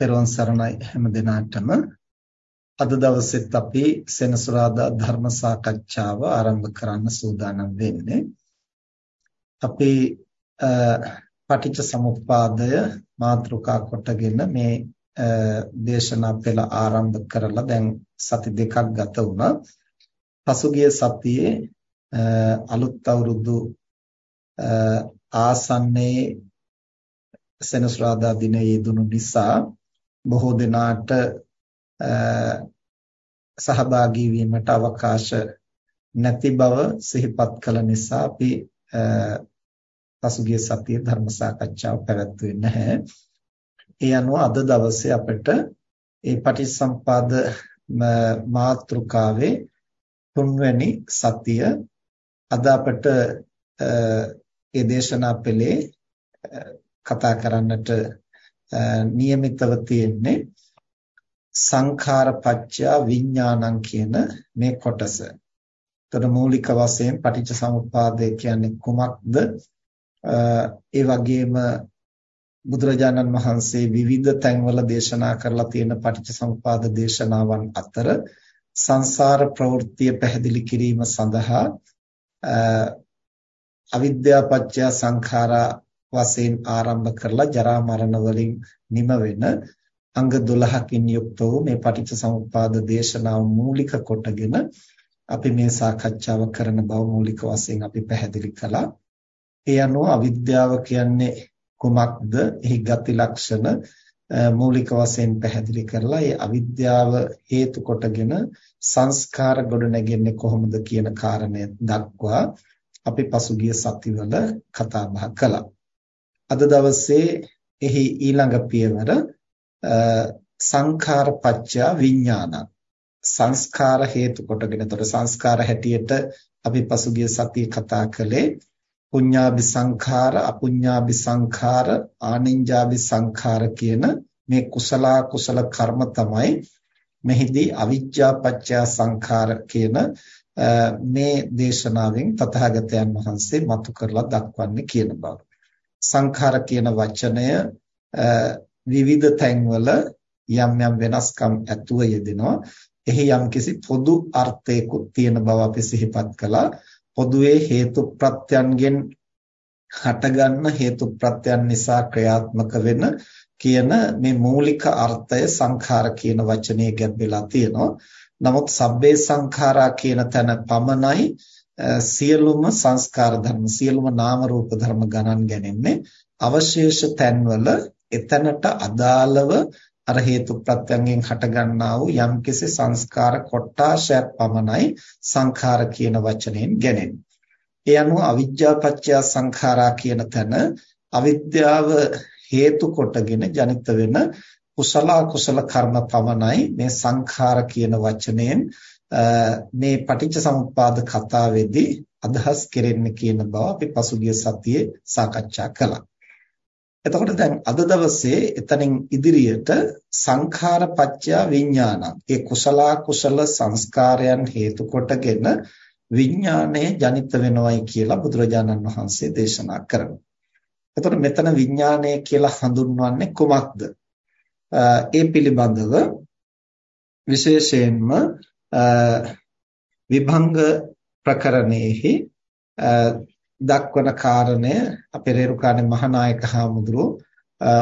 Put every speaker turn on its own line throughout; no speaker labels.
පෙරවන් සරණයි හැම දිනාටම. අද දවසෙත් අපි සෙනසුරාදා ධර්ම සාකච්ඡාව ආරම්භ කරන්න සූදානම් වෙන්නේ. අපි පටිච්ච සමුප්පාදය මාතෘකා කොටගෙන මේ දේශනා පෙළ ආරම්භ කරලා දැන් සති දෙකක් ගත වුණා. පසුගිය සතියේ අලුත් අවුරුදු ආසන්නයේ සෙනසුරාදා දිනයේ යෙදුණු නිසා බොහෝ දෙනාට සහභාගී වීමට අවකාශ නැති බව සිහිපත් කළ නිසා අපි පසුගිය සතියේ ධර්ම සාකච්ඡාව පැවැත්වුවේ නැහැ. ඒ අනුව අද දවසේ අපිට ඒ පටිච්චසම්පාද මාතෘකාවේ තුන්වැනි සතිය අද අපිට ඒ දේශනා පෙළේ කතා කරන්නට નિયમિතව තියෙන්නේ සංඛාරපච්චා විඥානං කියන මේ කොටස. එතකොට මූලික වශයෙන් පටිච්ච සමුප්පාදය කියන්නේ කුමක්ද? ඒ වගේම බුදුරජාණන් වහන්සේ විවිධ තැන්වල දේශනා කරලා තියෙන පටිච්ච සමුපාද දේශනාවන් අතර සංසාර ප්‍රවෘත්තිය පැහැදිලි කිරීම සඳහා අවිද්‍යාපච්චය සංඛාරා වශයෙන් ආරම්භ කරලා ජරා මරණ වලින් නිම වෙන අංග 12කින් යුක්ත වූ මේ පටිච්ච සමුප්පාද දේශනාව මූලික කොටගෙන අපි මේ සාකච්ඡාව කරන බව මූලික වශයෙන් අපි පැහැදිලි කළා. ඒ අනුව අවිද්‍යාව කියන්නේ කුමක්ද? එහි ගති ලක්ෂණ මූලික වශයෙන් පැහැදිලි කරලා ඒ අවිද්‍යාව හේතු කොටගෙන සංස්කාර ගොඩ නැගෙන්නේ කොහොමද කියන කාරණය දක්වා අපි පසුගිය සතිවල කතා බහ කළා. අද දවසේ එහි ඊළඟ පියවර සංඛාර පච්චා විඥාන සංස්කාර හේතු කොටගෙන තොර සංස්කාර හැටියට අපි පසුගිය සතියේ කතා කළේ පුඤ්ඤාභි සංඛාර අපුඤ්ඤාභි සංඛාර ආනිඤ්ඤාභි සංඛාර කියන මේ කුසල කුසල කර්ම තමයි මෙහිදී අවිජ්ජා පත්‍ය සංඛාර කියන මේ දේශනාවෙන් තථාගතයන් වහන්සේ මතු කරලා දක්වන්නේ කියන බව. සංඛාර කියන වචනය විවිධ තැන්වල යම් යම් වෙනස්කම් ඇතුව යෙදෙනවා. එහි යම්කිසි පොදු අර්ථයකුත් තියෙන බව අපි සිහිපත් කළා. පොදුවේ හේතු ප්‍රත්‍යයන්ගෙන් හටගන්න හේතු ප්‍රත්‍යයන් නිසා ක්‍රියාත්මක වෙන කියන මේ මූලික අර්ථය සංඛාර කියන වචනේ ගැඹෙලා තියෙනවා. නමුත් සබ්බේ සංඛාරා කියන තැන පමණයි සියලුම සංස්කාර ධර්ම සියලුම නාම රූප ධර්ම ගණන් ගැනීමේ අවශේෂ තැන්වල එතනට අදාළව අර හේතු ප්‍රත්‍යයෙන් හටගන්නා වූ යම්කිසි සංස්කාර කොටාශයක් පමණයි සංඛාර කියන වචනයෙන් ගැනෙන්නේ. ඒ අනුව අවිජ්ජා පත්‍ය සංඛාරා කියන තැන අවිද්‍යාව හේතු කොටගෙන ජනිත වෙන කුසල කුසල කර්ම පමණයි මේ සංඛාර කියන වචනයෙන් මේ පටිච්ච සමුප්පාද කතාවේදී අදහස් කෙරෙන්නේ කියන බව අපි පසුගිය සතියේ සාකච්ඡා කළා. එතකොට දැන් අද දවසේ එතනින් ඉදිරියට සංඛාර පත්‍ය විඥානං ඒ කුසල කුසල සංස්කාරයන් හේතු කොටගෙන විඥානය ජනිත වෙනවයි කියලා බුදුරජාණන් වහන්සේ දේශනා කරනවා. එතකොට මෙතන විඥානය කියලා හඳුන්වන්නේ කුමක්ද? ඒ පිළිබඳව විශේෂයෙන්ම විභංග ප්‍රකරණයෙහි දක්වන කාරණය අපේ රේරුකාණේ මහානායක හාමුදුරුවෝ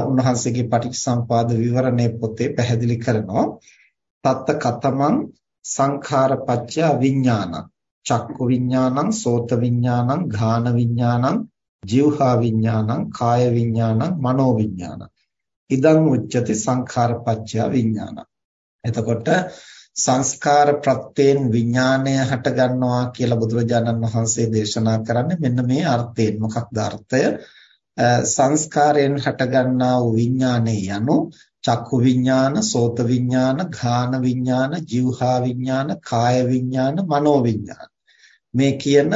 උන්වහන්සේගේ පටිච්චසම්පාද විවරණේ පොතේ පැහැදිලි කරනවා. තත්ත කතමං සංඛාරපච්චය විඥානං. චක්කු විඥානං සෝත විඥානංఘාන විඥානං જીවහා විඥානං කාය විඥානං මනෝ විඥානං. ඉදං උච්චති සංඛාරපච්චය විඥානං. එතකොට සංස්කාර ප්‍රත්‍යයෙන් විඥාණය හට ගන්නවා කියලා බුදුරජාණන් වහන්සේ දේශනා කරන්නේ මෙන්න මේ අර්ථයෙන් මොකක්ද අර්ථය සංස්කාරයෙන් හට ගන්නා වූ විඥාණය යනු චක්කු විඥාන, සෝත විඥාන, ඝාන විඥාන, જીවහා විඥාන, කාය විඥාන, මනෝ විඥාන. මේ කියන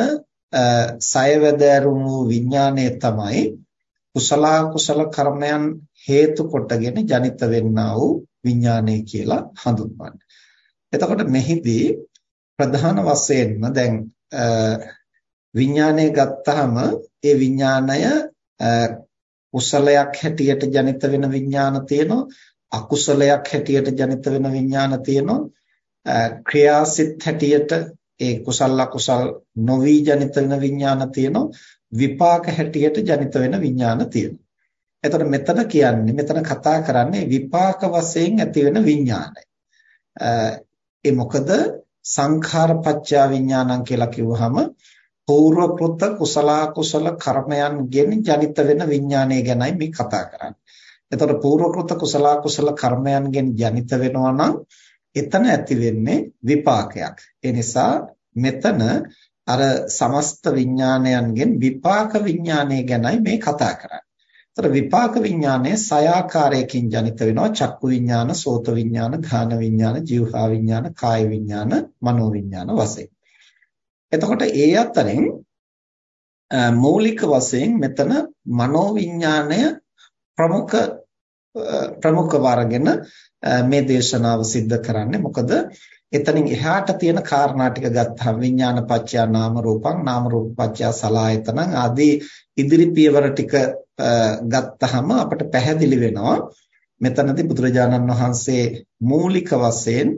සයවැදෑරුණු විඥානය තමයි කුසල කුසල කර්මයන් හේතු කොටගෙන ජනිත වෙන්නා වූ විඥානය කියලා හඳුන්වන්නේ. එතකොට මෙහිදී ප්‍රධාන වශයෙන්ම දැන් විඥානය ගත්තාම ඒ විඥානය කුසලයක් හැටියට ජනිත වෙන විඥාන තියෙනවා අකුසලයක් හැටියට ජනිත වෙන විඥාන තියෙනවා. ක්‍රියාසිත හැටියට ඒ කුසල අකුසල් නොවි ජනිත වෙන විඥාන තියෙනවා. විපාක හැටියට ජනිත වෙන විඥාන තියෙනවා. එතකොට මෙතන කියන්නේ මෙතන කතා කරන්නේ විපාක වශයෙන් ඇති වෙන විඥානය. ඒ මොකද සංඛාරපච්චා විඥානං කියලා කිව්වහම పూర్ව කෘත කුසල කුසල කර්මයන්ගෙන් ජනිත වෙන විඥානය ගැනයි මේ කතා කරන්නේ. එතකොට పూర్ව කෘත කුසල කුසල කර්මයන්ගෙන් ජනිත වෙනවා නම් එතන ඇති වෙන්නේ විපාකයක්. ඒ නිසා මෙතන අර සමස්ත විඥානයන්ගෙන් විපාක විඥානය ගැනයි මේ කතා කරන්නේ. ඒතර විපාක විඥානය සය ආකාරයකින් ජනිත වෙනවා චක්කු විඥාන, සෝත විඥාන, ඝාන විඥාන, જીවහා විඥාන, කාය විඥාන, මනෝ විඥාන වශයෙන්. එතකොට ඒ අතරින් මූලික වශයෙන් මෙතන මනෝ විඥානය ප්‍රමුඛ ප්‍රමුඛ වර්ගන මේ දේශනාව සිද්ධ කරන්නේ මොකද එතනින් එහාට තියෙන කාරණා ටික ගත්තාම විඥාන පත්‍යා නාම රූපං නාම රූප පත්‍යා සලආයතනං ආදී ඉදිරි පියවර ටික ගත්තාම අපට පැහැදිලි වෙනවා මෙතනදී බුදුරජාණන් වහන්සේ මූලික වශයෙන්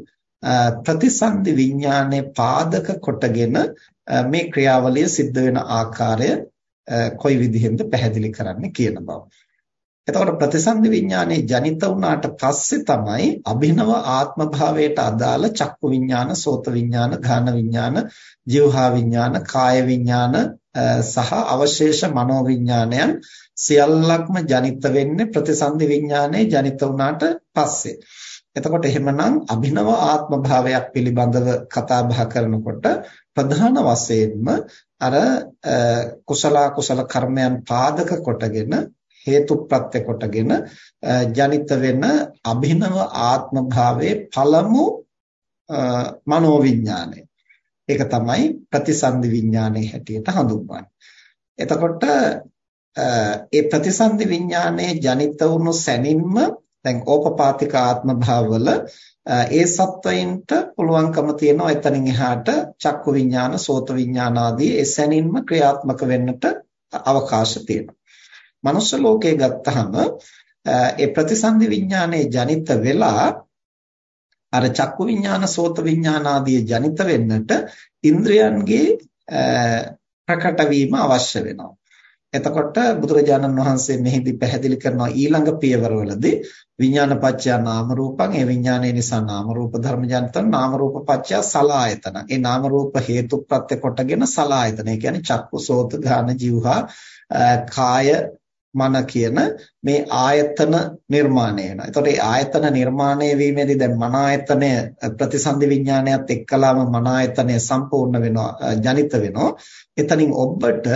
ප්‍රතිසන්දි විඥානයේ පාදක කොටගෙන මේ ක්‍රියාවලිය සිද්ධ වෙන ආකාරය කොයි විදිහෙන්ද පැහැදිලි කරන්න කියන බව. එතකොට ප්‍රතිසන්දි විඥානයේ ජනිත වුණාට පස්සේ තමයි අභිනව ආත්ම භාවයට අදාළ චක්කු විඥාන, සෝත විඥාන, ඝාන විඥාන, જીවහා විඥාන, කාය විඥාන සහ අවශේෂ මනෝ විඥානයන් සියල්ලක්ම ජනිත වෙන්නේ ප්‍රතිසන්දි විඥානයේ ජනිත වුණාට පස්සේ. එතකොට එහෙමනම් අභිනව ආත්ම භාවයක් පිළිබඳව කතා බහ කරනකොට ප්‍රධාන වශයෙන්ම අර කුසල කුසල කර්මයන් පාදක කොටගෙන හේතු ප්‍රත්‍ය කොටගෙන ජනිත වෙන අභිනව ආත්ම භාවයේ පළමු මනෝවිඥානය. ඒක තමයි ප්‍රතිසන්දි විඥානයේ හැටියට හඳුන්වන්නේ. එතකොට ඒ ප්‍රතිසන්දි විඥානයේ ජනිත වුණු සැනින්ම දැන් ඕපපාතික ආත්ම භාවවල ඒ සත්වයින්ට පුළුවන්කම තියෙනවා එතනින් එහාට චක්කු විඥාන, සෝත විඥාන ආදී ඒ සැනින්ම ක්‍රියාත්මක වෙන්නට අවකාශ තියෙනවා. මනුෂ්‍ය ලෝකයේ ගත්තහම ඒ ප්‍රතිසන්දි විඥානයේ ජනිත වෙලා අර චක්කු විඥාන සෝත විඥාන ආදී ජනිත වෙන්නට ඉන්ද්‍රයන්ගේ ප්‍රකට වීම අවශ්‍ය වෙනවා. එතකොට බුදුරජාණන් වහන්සේ මෙහිදී පැහැදිලි කරනවා ඊළඟ පියවරවලදී විඥාන පත්‍යා නාම රූපං ඒ විඥානයේ නිසා නාම රූප ධර්ම ජනිතන නාම රූප පත්‍යා සලායතන. ඒ නාම රූප හේතු ප්‍රත්‍ය කොටගෙන සලායතන. ඒ කියන්නේ චක්කු සෝත ගාන જીවහා කාය මන කියන මේ ආයතන නිර්මාණය වෙනවා. එතකොට මේ ආයතන නිර්මාණය වීමේදී දැන් මන ආයතනය ප්‍රතිසන්දි විඥානයත් එක්කලාම මන ආයතනය සම්පූර්ණ වෙනවා ජනිත වෙනවා. එතනින් ඔබට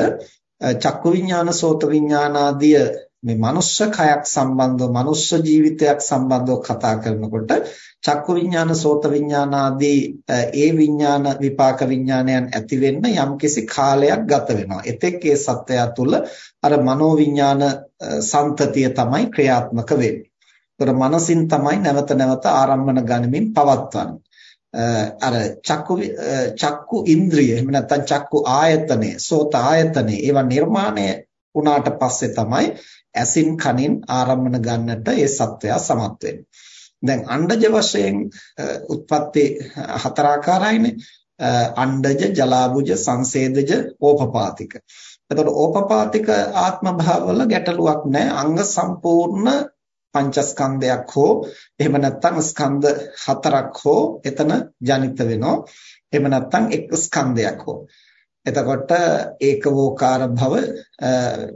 චක්කු විඥාන සෝත විඥානාදිය මේ මනුෂ්‍ය කයක් සම්බන්ධව මනුෂ්‍ය ජීවිතයක් සම්බන්ධව කතා කරනකොට චක්කු විඥාන සෝත විඥානාදී ඒ විඥාන විපාක විඥානයන් ඇති වෙන්න යම්කිසි කාලයක් ගත වෙනවා. එතෙක් ඒ සත්‍යය තුළ අර මනෝ විඥාන සම්තතිය තමයි ක්‍රියාත්මක වෙන්නේ. ඒතර මනසින් තමයි නැවත නැවත ආරම්භන ගනිමින් පවත්වන්නේ. අර චක්කු චක්කු ඉන්ද්‍රිය එහෙම නැත්නම් චක්කු ආයතනය සෝත ආයතනය ඒවා නිර්මාණය වුණාට පස්සේ තමයි ඇසින් කනින් ආරම්භන ගන්නට ඒ සත්වයා සමත් වෙන්නේ. දැන් අණ්ඩජ වශයෙන් උත්පත්ති හතර ආකාරයිනේ. අණ්ඩජ, ජලාබුජ, සංසේදජ, ඕපපාතික. එතකොට ඕපපාතික ආත්ම භාවවල ගැටලුවක් නැහැ. අංග සම්පූර්ණ පංචස්කන්ධයක් හෝ එහෙම නැත්නම් ස්කන්ධ හතරක් හෝ එතන ජනිත වෙනවා. එහෙම නැත්නම් එක් ස්කන්ධයක් හෝ. එතකොට ඒකවෝකාර භව,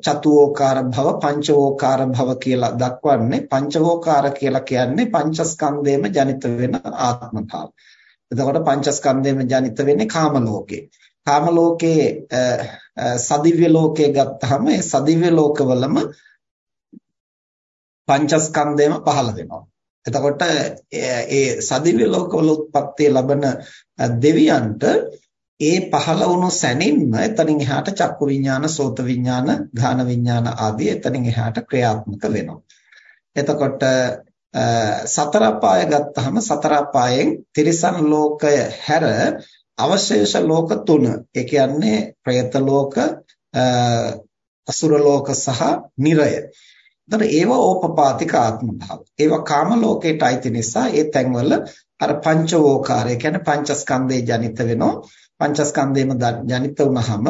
චතුෝකාර භව, පංචවෝකාර භව කියලා දක්වන්නේ පංචවෝකාර කියලා කියන්නේ පංචස්කන්ධයේම ජනිත වෙන ආත්ම භාව. එතකොට පංචස්කන්ධයේම ජනිත වෙන්නේ කාම ලෝකේ. කාම ලෝකේ සදිව්‍ය ලෝකේ ගත්තාම ඒ සදිව්‍ය ලෝකවලම පංචස්කන්ධයම පහළ වෙනවා. එතකොට ඒ සදිව්‍ය ලෝකවල උත්පත්ති ලැබෙන දෙවියන්ට ඒ පහළ වුණු සැනින්ම එතනින් එහාට චක්කු විඥාන, සෝත විඥාන, ඝාන විඥාන ආදී එතනින් එහාට ක්‍රියාත්මක වෙනවා. එතකොට සතර අපාය ගත්තාම සතර අපායෙන් තිරිසන් ලෝකය හැර අවශේෂ ලෝක තුන. ඒ කියන්නේ പ്രേත ලෝක, අසුර ලෝක සහ නිරය. එතකොට ඒව ඕපපාතික ආත්ම භාව. ඒව කාම ලෝකයට අයිති නිසා ඒ තැන්වල අර පංචවෝකාරය කියන්නේ පංචස්කන්ධේ ජනිත වෙනවා. පංචස්කන්ධේම ජනිත වුනහම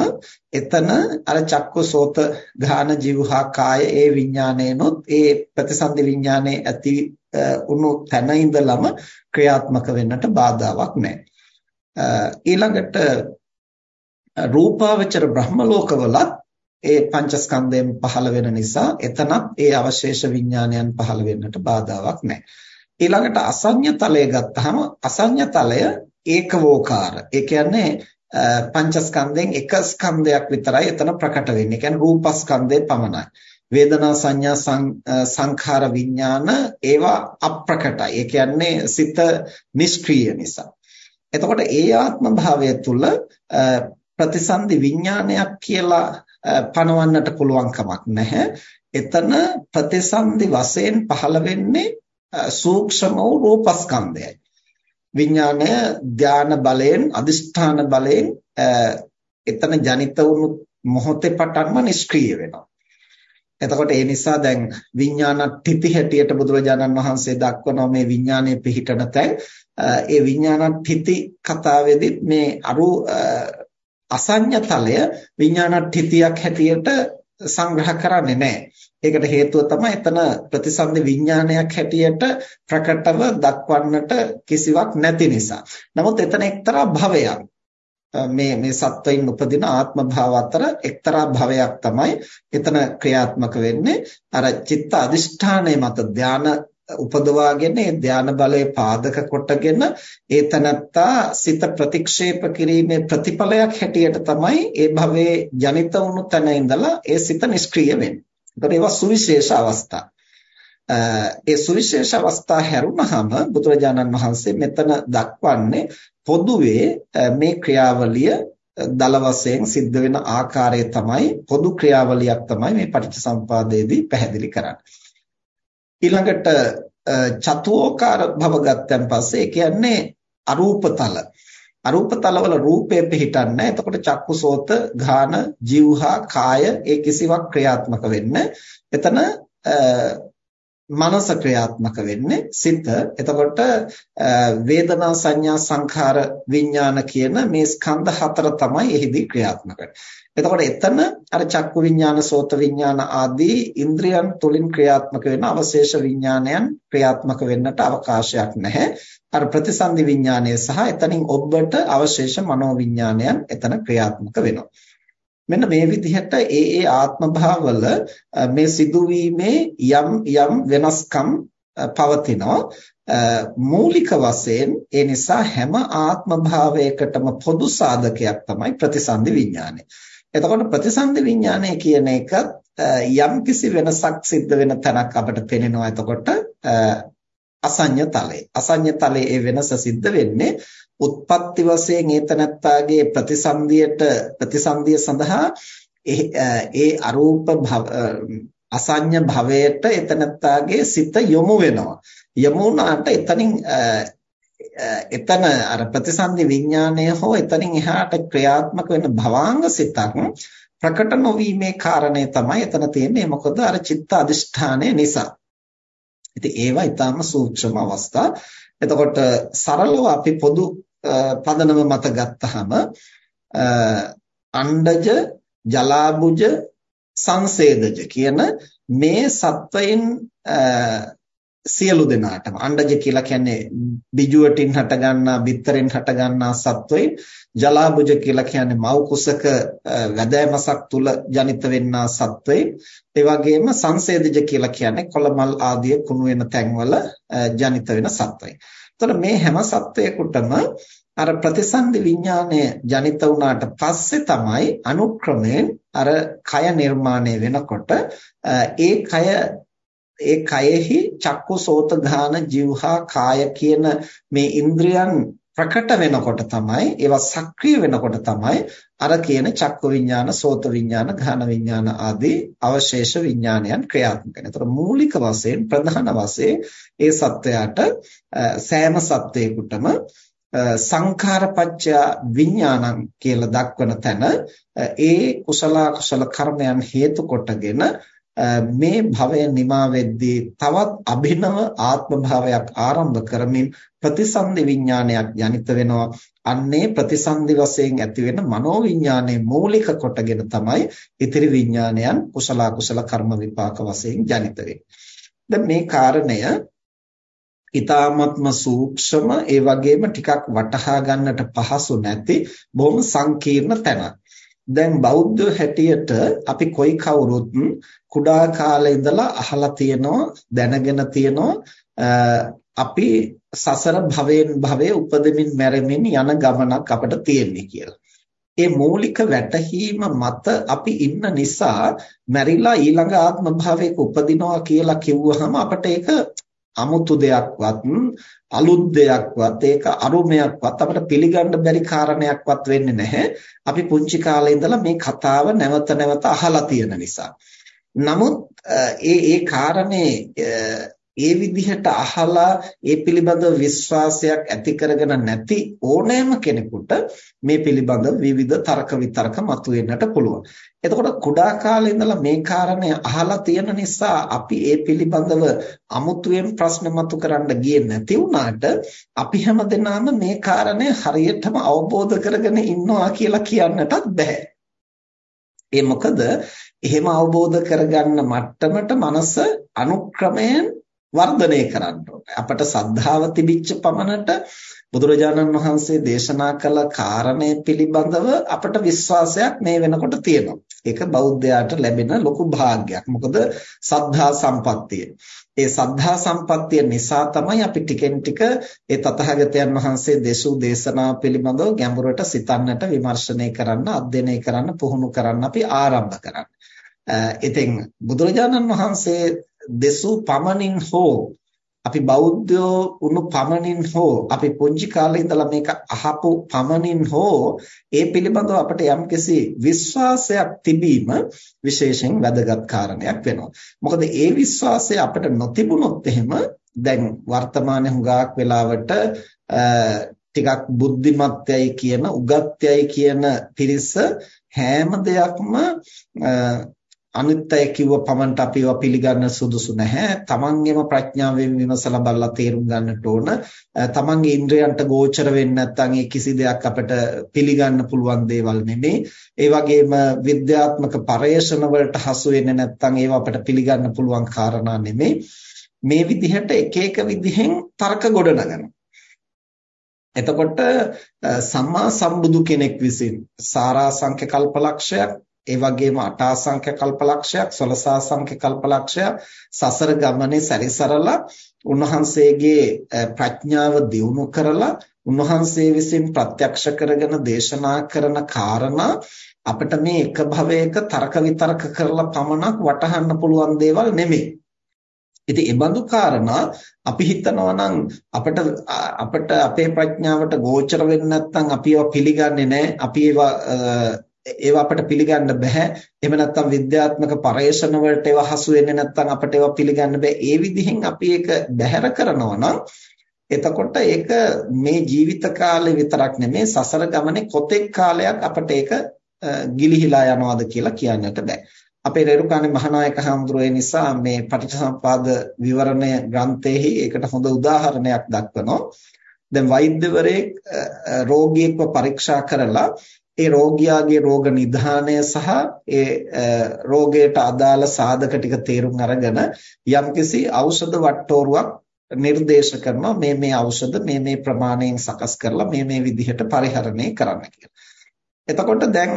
එතන අර චක්කු සෝත ගාන જીවහා කාය ඒ විඥානේනොත් ඒ ප්‍රතිසන්දි විඥානේ ඇති උණු තැන ඉඳලම ක්‍රියාත්මක වෙන්නට බාධාවක් නැහැ. ඊළඟට රූපාවචර බ්‍රහ්ම ලෝකවලත් ඒ පංචස්කන්ධයෙන් පහළ වෙන නිසා එතනත් ඒ අවශේෂ විඥානයන් පහළ වෙන්නට බාධාවක් නැහැ. ඊළඟට අසඤ්ඤ තලය ගත්තාම අසඤ්ඤ තලය ඒකවෝකාර. ඒ කියන්නේ පංචස්කන්ධයෙන් එක ස්කන්ධයක් විතරයි එතන ප්‍රකට වෙන්නේ. ඒ කියන්නේ රූපස්කන්ධය පමණයි. වේදනා සංඥා සංඛාර විඥාන ඒවා අප්‍රකටයි. ඒ කියන්නේ සිත නිෂ්ක්‍රීය නිසා. එතකොට ඒ ආත්ම භාවය තුල ප්‍රතිසන්දි විඥානයක් කියලා පනවන්නට පුළුවන් කමක් නැහැ. එතන ප්‍රතිසන්දි වශයෙන් පහළ වෙන්නේ සූක්ෂම වූ රූපස්කන්ධයයි. විඥානය ධාන බලයෙන් අදිෂ්ඨාන බලයෙන් එතන ජනිත වුණු මොහොතේ පටන්ම නිෂ්ක්‍රීය වෙනවා. එතකොට ඒ නිසා දැන් විඥාන ඨිති හැටියට බුදුරජාණන් වහන්සේ දක්වනවා මේ විඥානයේ පිහිටන තැන් ඒ විඥාන ඨිති කතාවේදී මේ අරු අසඤ්ඤතලය විඥාන ඨිතියක් හැටියට සංග්‍රහ කරන්නේ නැහැ. ඒකට හේතුව තමයි එතන ප්‍රතිසන්දි විඥානයක් හැටියට ප්‍රකටව දක්වන්නට කිසිවක් නැති නිසා. නමුත් එතන එක්තරා භවයක් මේ මේ සත්වයින් උපදින ආත්ම භාව අතර එක්තරා භවයක් තමයි එතන ක්‍රියාත්මක වෙන්නේ අර චිත්ත අදිෂ්ඨානයේ මත ධාන උපදවාගෙන ඒ ධාන බලය පාදක කොටගෙන ඒ තනත්තා සිත ප්‍රතික්ෂේප කිරීමේ ප්‍රතිඵලයක් හැටියට තමයි ඒ භවයේ ජනිත වුණු තැන ඉඳලා ඒ සිත නිෂ්ක්‍රීය වෙන්නේ. ඒකට ඒවා සුවිශේෂ අවස්ථා. ඒ සුවිශේෂ අවස්ථා හැරුණාම බුදුරජාණන් වහන්සේ මෙතන දක්වන්නේ පොදුවේ මේ ක්‍රියාවලිය දල වශයෙන් සිද්ධ වෙන ආකාරය තමයි පොදු ක්‍රියාවලියක් තමයි මේ පටිච්චසම්පාදයේදී පැහැදිලි කරන්නේ. ඊළඟට චතුෝකාර භව ගත්තන් පස්සේ ඒ කියන්නේ අරූපතල. අරූපතලවල රූපය පිහිටන්නේ එතකොට චක්කුසෝත ගාන જીවහා කාය ඒ කිසිවක් ක්‍රියාත්මක වෙන්නේ එතන මනස ක්‍රියාත්මක වෙන්නේ සිත. එතකොට වේදනා සංඥා සංඛාර විඥාන කියන මේ ස්කන්ධ හතර තමයි එහිදී ක්‍රියාත්මක එතකොට එතන අර චක්කු විඥාන, සෝත විඥාන ආදී ඉන්ද්‍රියන් තුලින් ක්‍රියාත්මක වෙන අවශේෂ විඥානයන් ක්‍රියාත්මක වෙන්නට අවකාශයක් නැහැ. අර ප්‍රතිසන්දි විඥානය සහ එතනින් ඔබට අවශේෂ මනෝ විඥානයන් එතන ක්‍රියාත්මක වෙනවා. මෙන්න මේ විදිහට ඒ ඒ ආත්ම භාවවල මේ සිදුවීමේ යම් යම් වෙනස්කම් පවතිනවා මූලික වශයෙන් ඒ නිසා හැම ආත්ම භාවයකටම පොදු සාධකයක් තමයි ප්‍රතිසන්දි විඥානය. එතකොට ප්‍රතිසන්දි විඥානය කියන එක යම් කිසි වෙනසක් සිද්ධ වෙන තැනක් අපිට පේනවා. එතකොට අසඤ්ඤ තලයේ. අසඤ්ඤ තලයේ ඒ වෙනස සිද්ධ වෙන්නේ උත්පත්ති වශයෙන් ඒතනත්තාගේ ප්‍රතිසන්දියට ප්‍රතිසන්දිය සඳහා ඒ අරූප භව අසඤ්ඤ භවයට එතනත්තාගේ සිත යොමු වෙනවා. යොමු වුණාට එතනින් එතන අර ප්‍රතිසන්දි විඥාණය හෝ එතනින් එහාට ක්‍රියාත්මක වෙන භවාංග සිතක් ප්‍රකට නොවීමේ කාරණේ තමයි එතන තියෙන්නේ. මොකද අර චිත්ත අදිෂ්ඨානය නිසා. ඉතින් ඒවා ඊටාම සූක්ෂම අවස්ථා. එතකොට සරලව අපි පොදු පදනම මත ගත්තාම අණ්ඩජ ජලාබුජ සංසේදජ කියන මේ සත්වයින් සියලු දෙනාටම. අණ්ඩජ කියලා කියන්නේ බිජුවටින් හටගන්නා බිත්තරෙන් හටගන්නා සත්වයින් ජලාබුජ කියලා කියන්නේ මව් කුසක වැදෑමසක් තුල ජනිත වෙන්නා සත්වයින්. ඒ වගේම සංසේදජ කියලා කියන්නේ කොළමල් ආදී කුණු වෙන තැන්වල ජනිත වෙන සත්වයින්. එතකොට මේ හැම සත්වයකටම අර ප්‍රතිසන්දි විඥානය ජනිත වුණාට පස්සේ තමයි අනුක්‍රමයෙන් අර කය නිර්මාණය වෙනකොට ඒ කය ඒ කයෙහි චක්කු සෝත ගාන જીවහා කාය කියන මේ ඉන්ද්‍රියන් ප්‍රකට වෙනකොට තමයි ඒවා සක්‍රිය වෙනකොට තමයි අර කියන චක්කු විඥාන සෝත විඥාන ගාන විඥාන ආදී අවශේෂ විඥානයන් ක්‍රියාත්මක වෙනවා. ඒතර මූලික වශයෙන් ප්‍රධාන වශයෙන් ඒ සත්වයාට සෑම සත්වයකටම සංඛාරපච්චය විඥානං කියලා දක්වන තැන ඒ කුසල කුසල කර්මයන් හේතු කොටගෙන මේ භවය නිමා වෙද්දී තවත් අභිනව ආත්ම භාවයක් ආරම්භ කරමින් ප්‍රතිසන්දි විඥානයක් ජනිත වෙනවා අන්නේ ප්‍රතිසන්දි වශයෙන් ඇති වෙන මනෝවිඥානයේ මූලික කොටගෙන තමයි ඉතිරි විඥානයන් කුසල කුසල කර්ම විපාක වශයෙන් ජනිත වෙන්නේ මේ කාරණය ඊ타ත්ම සූක්ෂම ඒ වගේම ටිකක් වටහා ගන්නට පහසු නැති බොහොම සංකීර්ණ තැනක්. දැන් බෞද්ධ හැටියට අපි කොයි කවුරුත් කුඩා කාලේ ඉඳලා අහලා තියෙනවා දැනගෙන තියෙනවා අපි සසර භවයෙන් භවයේ උපදෙමින් මැරෙමින් යන ගමනක් අපිට තියෙන්නේ කියලා. ඒ මූලික වැටහීම මත අපි ඉන්න නිසා මැරිලා ඊළඟ ආත්ම භාවයක උපදිනවා කියලා කිව්වහම අපිට ඒක 아무තු දෙයක්වත් අලුත් දෙයක්වත් ඒක අරුමයක්වත් අපිට පිළිගන්න බැරි කාරණයක්වත් වෙන්නේ නැහැ. අපි පුංචි කාලේ ඉඳලා මේ කතාව නැවත නැවත අහලා තියෙන නිසා. නමුත් ඒ ඒ කාරණේ ඒ විදිහට අහලා ඒ පිළිබඳව විශ්වාසයක් ඇති කරගෙන නැති ඕනෑම කෙනෙකුට මේ පිළිබඳව විවිධ තර්ක විතර්ක මතුවෙන්නට පුළුවන්. එතකොට කුඩා කාලේ ඉඳලා මේ කාරණය අහලා තියෙන නිසා අපි ඒ පිළිබඳව අමුතුවෙන් ප්‍රශ්න මතු කරන්න ගියේ නැති වුණාට අපි හැමදෙනාම මේ කාරණය හරියටම අවබෝධ කරගෙන ඉන්නවා කියලා කියන්නටත් බෑ. ඒ මොකද එහෙම අවබෝධ කරගන්න මට්ටමට මනස අනුක්‍රමයෙන් වර්ධනය කරන්න ඕනේ. අපට සද්ධාව තිබිච්ච පමණට බුදුරජාණන් වහන්සේ දේශනා කළ කාරණේ පිළිබඳව අපට විශ්වාසයක් මේ වෙනකොට තියෙනවා. ඒක බෞද්ධයාට ලැබෙන ලොකු භාග්යක්. මොකද සද්ධා සම්පත්තිය. ඒ සද්ධා සම්පත්තිය නිසා තමයි අපි ටිකෙන් ටික ඒ තථාගතයන් වහන්සේ දේශු දේශනා පිළිබඳව ගැඹුරට සිතන්නට විමර්ශනය කරන්න, අධ්‍යයනය කරන්න, පුහුණු කරන්න අපි ආරම්භ කරන්නේ. ඉතින් බුදුරජාණන් වහන්සේ දෙසූ පමණින් හෝ අපි බෞද්ධයෝ වුණු පමණින් හෝ අපි පුංචි කාලේ ඉඳලා මේක අහපු පමණින් හෝ ඒ පිළිබඳව අපිට යම්කිසි විශ්වාසයක් තිබීම විශේෂයෙන් වැදගත් කාරණයක් වෙනවා. මොකද ඒ විශ්වාසය අපිට නොතිබුණොත් එහෙම දැන් වර්තමානයේ හුඟක් වෙලාවට ටිකක් බුද්ධිමත්යයි කියන උගත්යයි කියන පිරිස හැම දෙයක්ම අනිත්‍ය කිව්ව පමණට අපි ඒවා පිළිගන්න සුදුසු නැහැ. තමන්ගේම ප්‍රඥාවෙන් විමසලා බලලා තේරුම් ගන්නට ඕන. තමන්ගේ ඉන්ද්‍රයන්ට ගෝචර වෙන්නේ නැත්නම් ඒ කිසි දෙයක් අපිට පිළිගන්න පුළුවන් දේවල් නෙමෙයි. ඒ වගේම විද්‍යාත්මක පරේක්ෂණ වලට හසු වෙන්නේ නැත්නම් ඒවා අපිට පිළිගන්න පුළුවන් කාරණා නෙමෙයි. මේ විදිහට එක එක විදිහෙන් තර්ක ගොඩනගනවා. එතකොට සම්මා සම්බුදු කෙනෙක් විසින් සාරාංශක කල්පලක්ෂයක් ඒ වගේම අටාසංඛ්‍ය කල්පලක්ෂයක් 16සංඛ්‍ය කල්පලක්ෂයක් සසර ගමනේ සැරිසරලා උන්වහන්සේගේ ප්‍රඥාව දියුණු කරලා උන්වහන්සේ විසින් ප්‍රත්‍යක්ෂ කරගෙන දේශනා කරන කාරණා අපිට මේ එක භවයක තර්ක විතර්ක කරලා පමණක් වටහන්න පුළුවන් දේවල් නෙමෙයි. ඉතින් ඒ බඳු කාරණා අපි හිතනවා නම් අපිට අපිට අපේ ප්‍රඥාවට ගෝචර වෙන්නේ නැත්නම් අපි ඒවා පිළිගන්නේ නැහැ. අපි ඒවා ඒවා අපිට පිළිගන්න බෑ. එහෙම නැත්නම් විද්‍යාත්මක පරේක්ෂණ වලට ඒවා හසු වෙන්නේ නැත්නම් අපිට ඒවා පිළිගන්න බෑ. ඒ විදිහෙන් අපි ඒක බැහැර කරනවා නම් එතකොට ඒක මේ ජීවිත කාලේ විතරක් නෙමේ සසර ගමනේ කොතෙක් කාලයක් අපිට ඒක ගිලිහිලා යනවද කියලා කියන්නට බෑ. අපේ රේරුකාණේ මහානායක හඳුරේ නිසා මේ පටිච්චසමුපාද විවරණය ග්‍රන්ථයේහි ඒකට හොඳ උදාහරණයක් දක්වනවා. දැන් වෛද්‍යවරයෙක් රෝගියෙක්ව පරීක්ෂා කරලා ඒ රෝගියාගේ රෝග නිධානය සහ ඒ රෝගයට අදාළ සාධක ටික තේරුම් අරගෙන යම්කිසි ඖෂධ වට්ටෝරුවක් නිර්දේශ කරනවා මේ මේ ඖෂධ මේ මේ ප්‍රමාණයෙන් සකස් කරලා මේ මේ විදිහට පරිහරණය කරන්න කියලා. එතකොට දැන්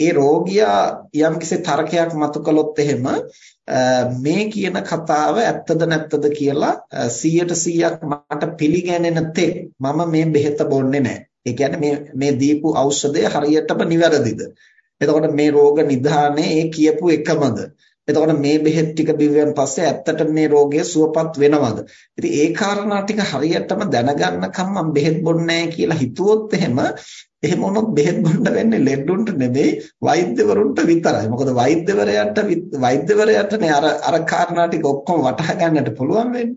ඒ රෝගියා යම්කිසි තර්කයක් මතු කළොත් එහෙම මේ කියන කතාව ඇත්තද නැත්තද කියලා 100ට 100ක් මට පිළිගැනෙන තෙක් මම මේ බෙහෙත බොන්නේ නැහැ. ඒ කියන්නේ මේ මේ දීපු ඖෂධය හරියටම නිවැරදිද? එතකොට මේ රෝග නිදානේ ඒ කියපු එකමද? එතකොට මේ බෙහෙත් ටික බිව්වන් පස්සේ ඇත්තට මේ රෝගය සුවපත් වෙනවද? ඉතින් ඒ කාරණා ටික හරියටම දැනගන්නකම් මම බෙහෙත් බොන්නේ කියලා හිතුවොත් එහෙම එහෙම වුණොත් බෙහෙත් බොන්න වෙන්නේ ලෙඩුන්ට නෙමෙයි වෛද්‍යවරුන්ට විතරයි. මොකද වෛද්‍යවරයන්ට වෛද්‍යවරයන්ටනේ අර අර කාරණා ටික ඔක්කොම වටහා ගන්නට පුළුවන් වෙන්නේ.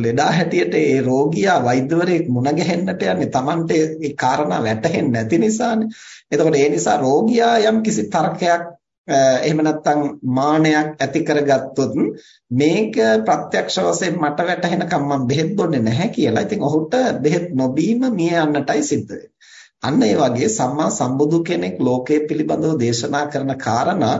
ලෙඩා හැටියට ඒ රෝගියා වෛද්‍යවරයෙක් මුණ ගැහෙන්නට යන්නේ Tamante ඒ කාරණා වැටහෙන්නේ නැති නිසානේ. එතකොට ඒ නිසා රෝගියා යම් කිසි තර්කයක් එහෙම නැත්නම් මානයක් ඇති කරගත්තොත් මේක ප්‍රත්‍යක්ෂ වශයෙන් මට වැටහෙනකම් මම බෙහෙත් බොන්නේ නැහැ කියලා. ඉතින් ඔහුට බෙහෙත් නොබීම මිය යන්නටයි සිද්ධ අන්න ඒ වගේ සම්මා සම්බුදු කෙනෙක් ලෝකයේ පිළිබඳව දේශනා කරන කාරණා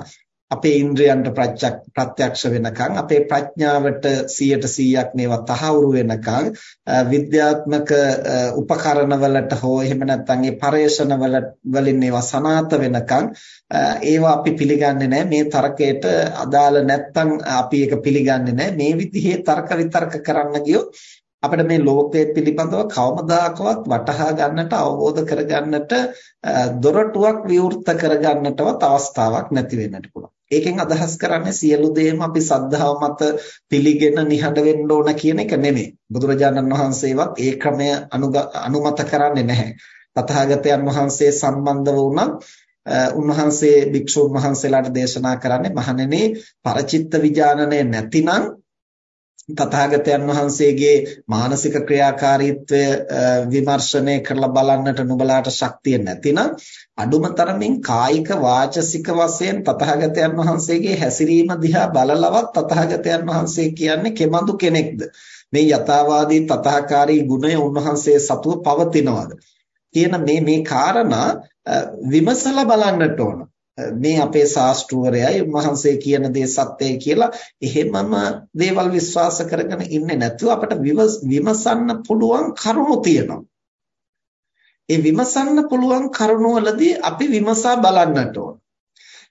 අපේ ඉන්ද්‍රයන්ට ප්‍රත්‍යක්ෂ වෙනකන් අපේ ප්‍රඥාවට 100%ක් මේවා තහවුරු වෙනකන් විද්‍යාත්මක උපකරණ වලට හෝ එහෙම නැත්නම් ඒ පරේෂණ වලින් ඒවා සනාත වෙනකන් ඒවා අපි පිළිගන්නේ නැහැ. මේ තර්කයට අදාළ නැත්නම් අපි ඒක පිළිගන්නේ නැහැ. මේ විදිහේ තර්ක විතර්ක කරන්න ගියොත් අපිට මේ ලෝකයේ පිළිබඳව කවමදාකවත් වටහා ගන්නට අවබෝධ කරගන්නට දොරටුවක් විවෘත කරගන්නටවත් අවස්ථාවක් නැති වෙන්නට පුළුවන්. ඒකෙන් අදහස් කරන්නේ සියලු දේම අපි සද්ධාව මත පිළිගෙන නිහඬ වෙන්න ඕන කියන එක නෙමෙයි. බුදුරජාණන් වහන්සේවත් ඒ ක්‍රමය අනුමත කරන්නේ නැහැ. තථාගතයන් වහන්සේ සම්බන්ධ වුණත් උන්වහන්සේ භික්ෂුන් වහන්සේලාට දේශනා කරන්නේ මහණෙනි පරචිත්ත විඥානනය නැතිනම් තථාගතයන් වහන්සේගේ මානසික ක්‍රියාකාරීත්වය විමර්ශනය කරලා බලන්නට නුඹලාට ශක්තිය නැතිනම් අඩුම තරමින් කායික වාචසික වශයෙන් තථාගතයන් වහන්සේගේ හැසිරීම දිහා බලලවත් තථාගතයන් වහන්සේ කියන්නේ කෙබඳු කෙනෙක්ද? මේ යථාවාදී තථාකාරී ගුණය උන්වහන්සේ සතුව පවතිනවද? කියන මේ මේ කාරණා විමසලා බලන්නට ඕන. මේ අපේ ශාස්ත්‍රවරයයි උන්වහන්සේ කියන දේ සත්‍යයි කියලා එහෙමම දේවල් විශ්වාස කරගෙන ඉන්නේ නැතුව අපට විමසන්න පුළුවන් කරුණු තියෙනවා. ඒ විමසන්න පුළුවන් කරුණු වලදී අපි විමසා බලන්නට ඕන.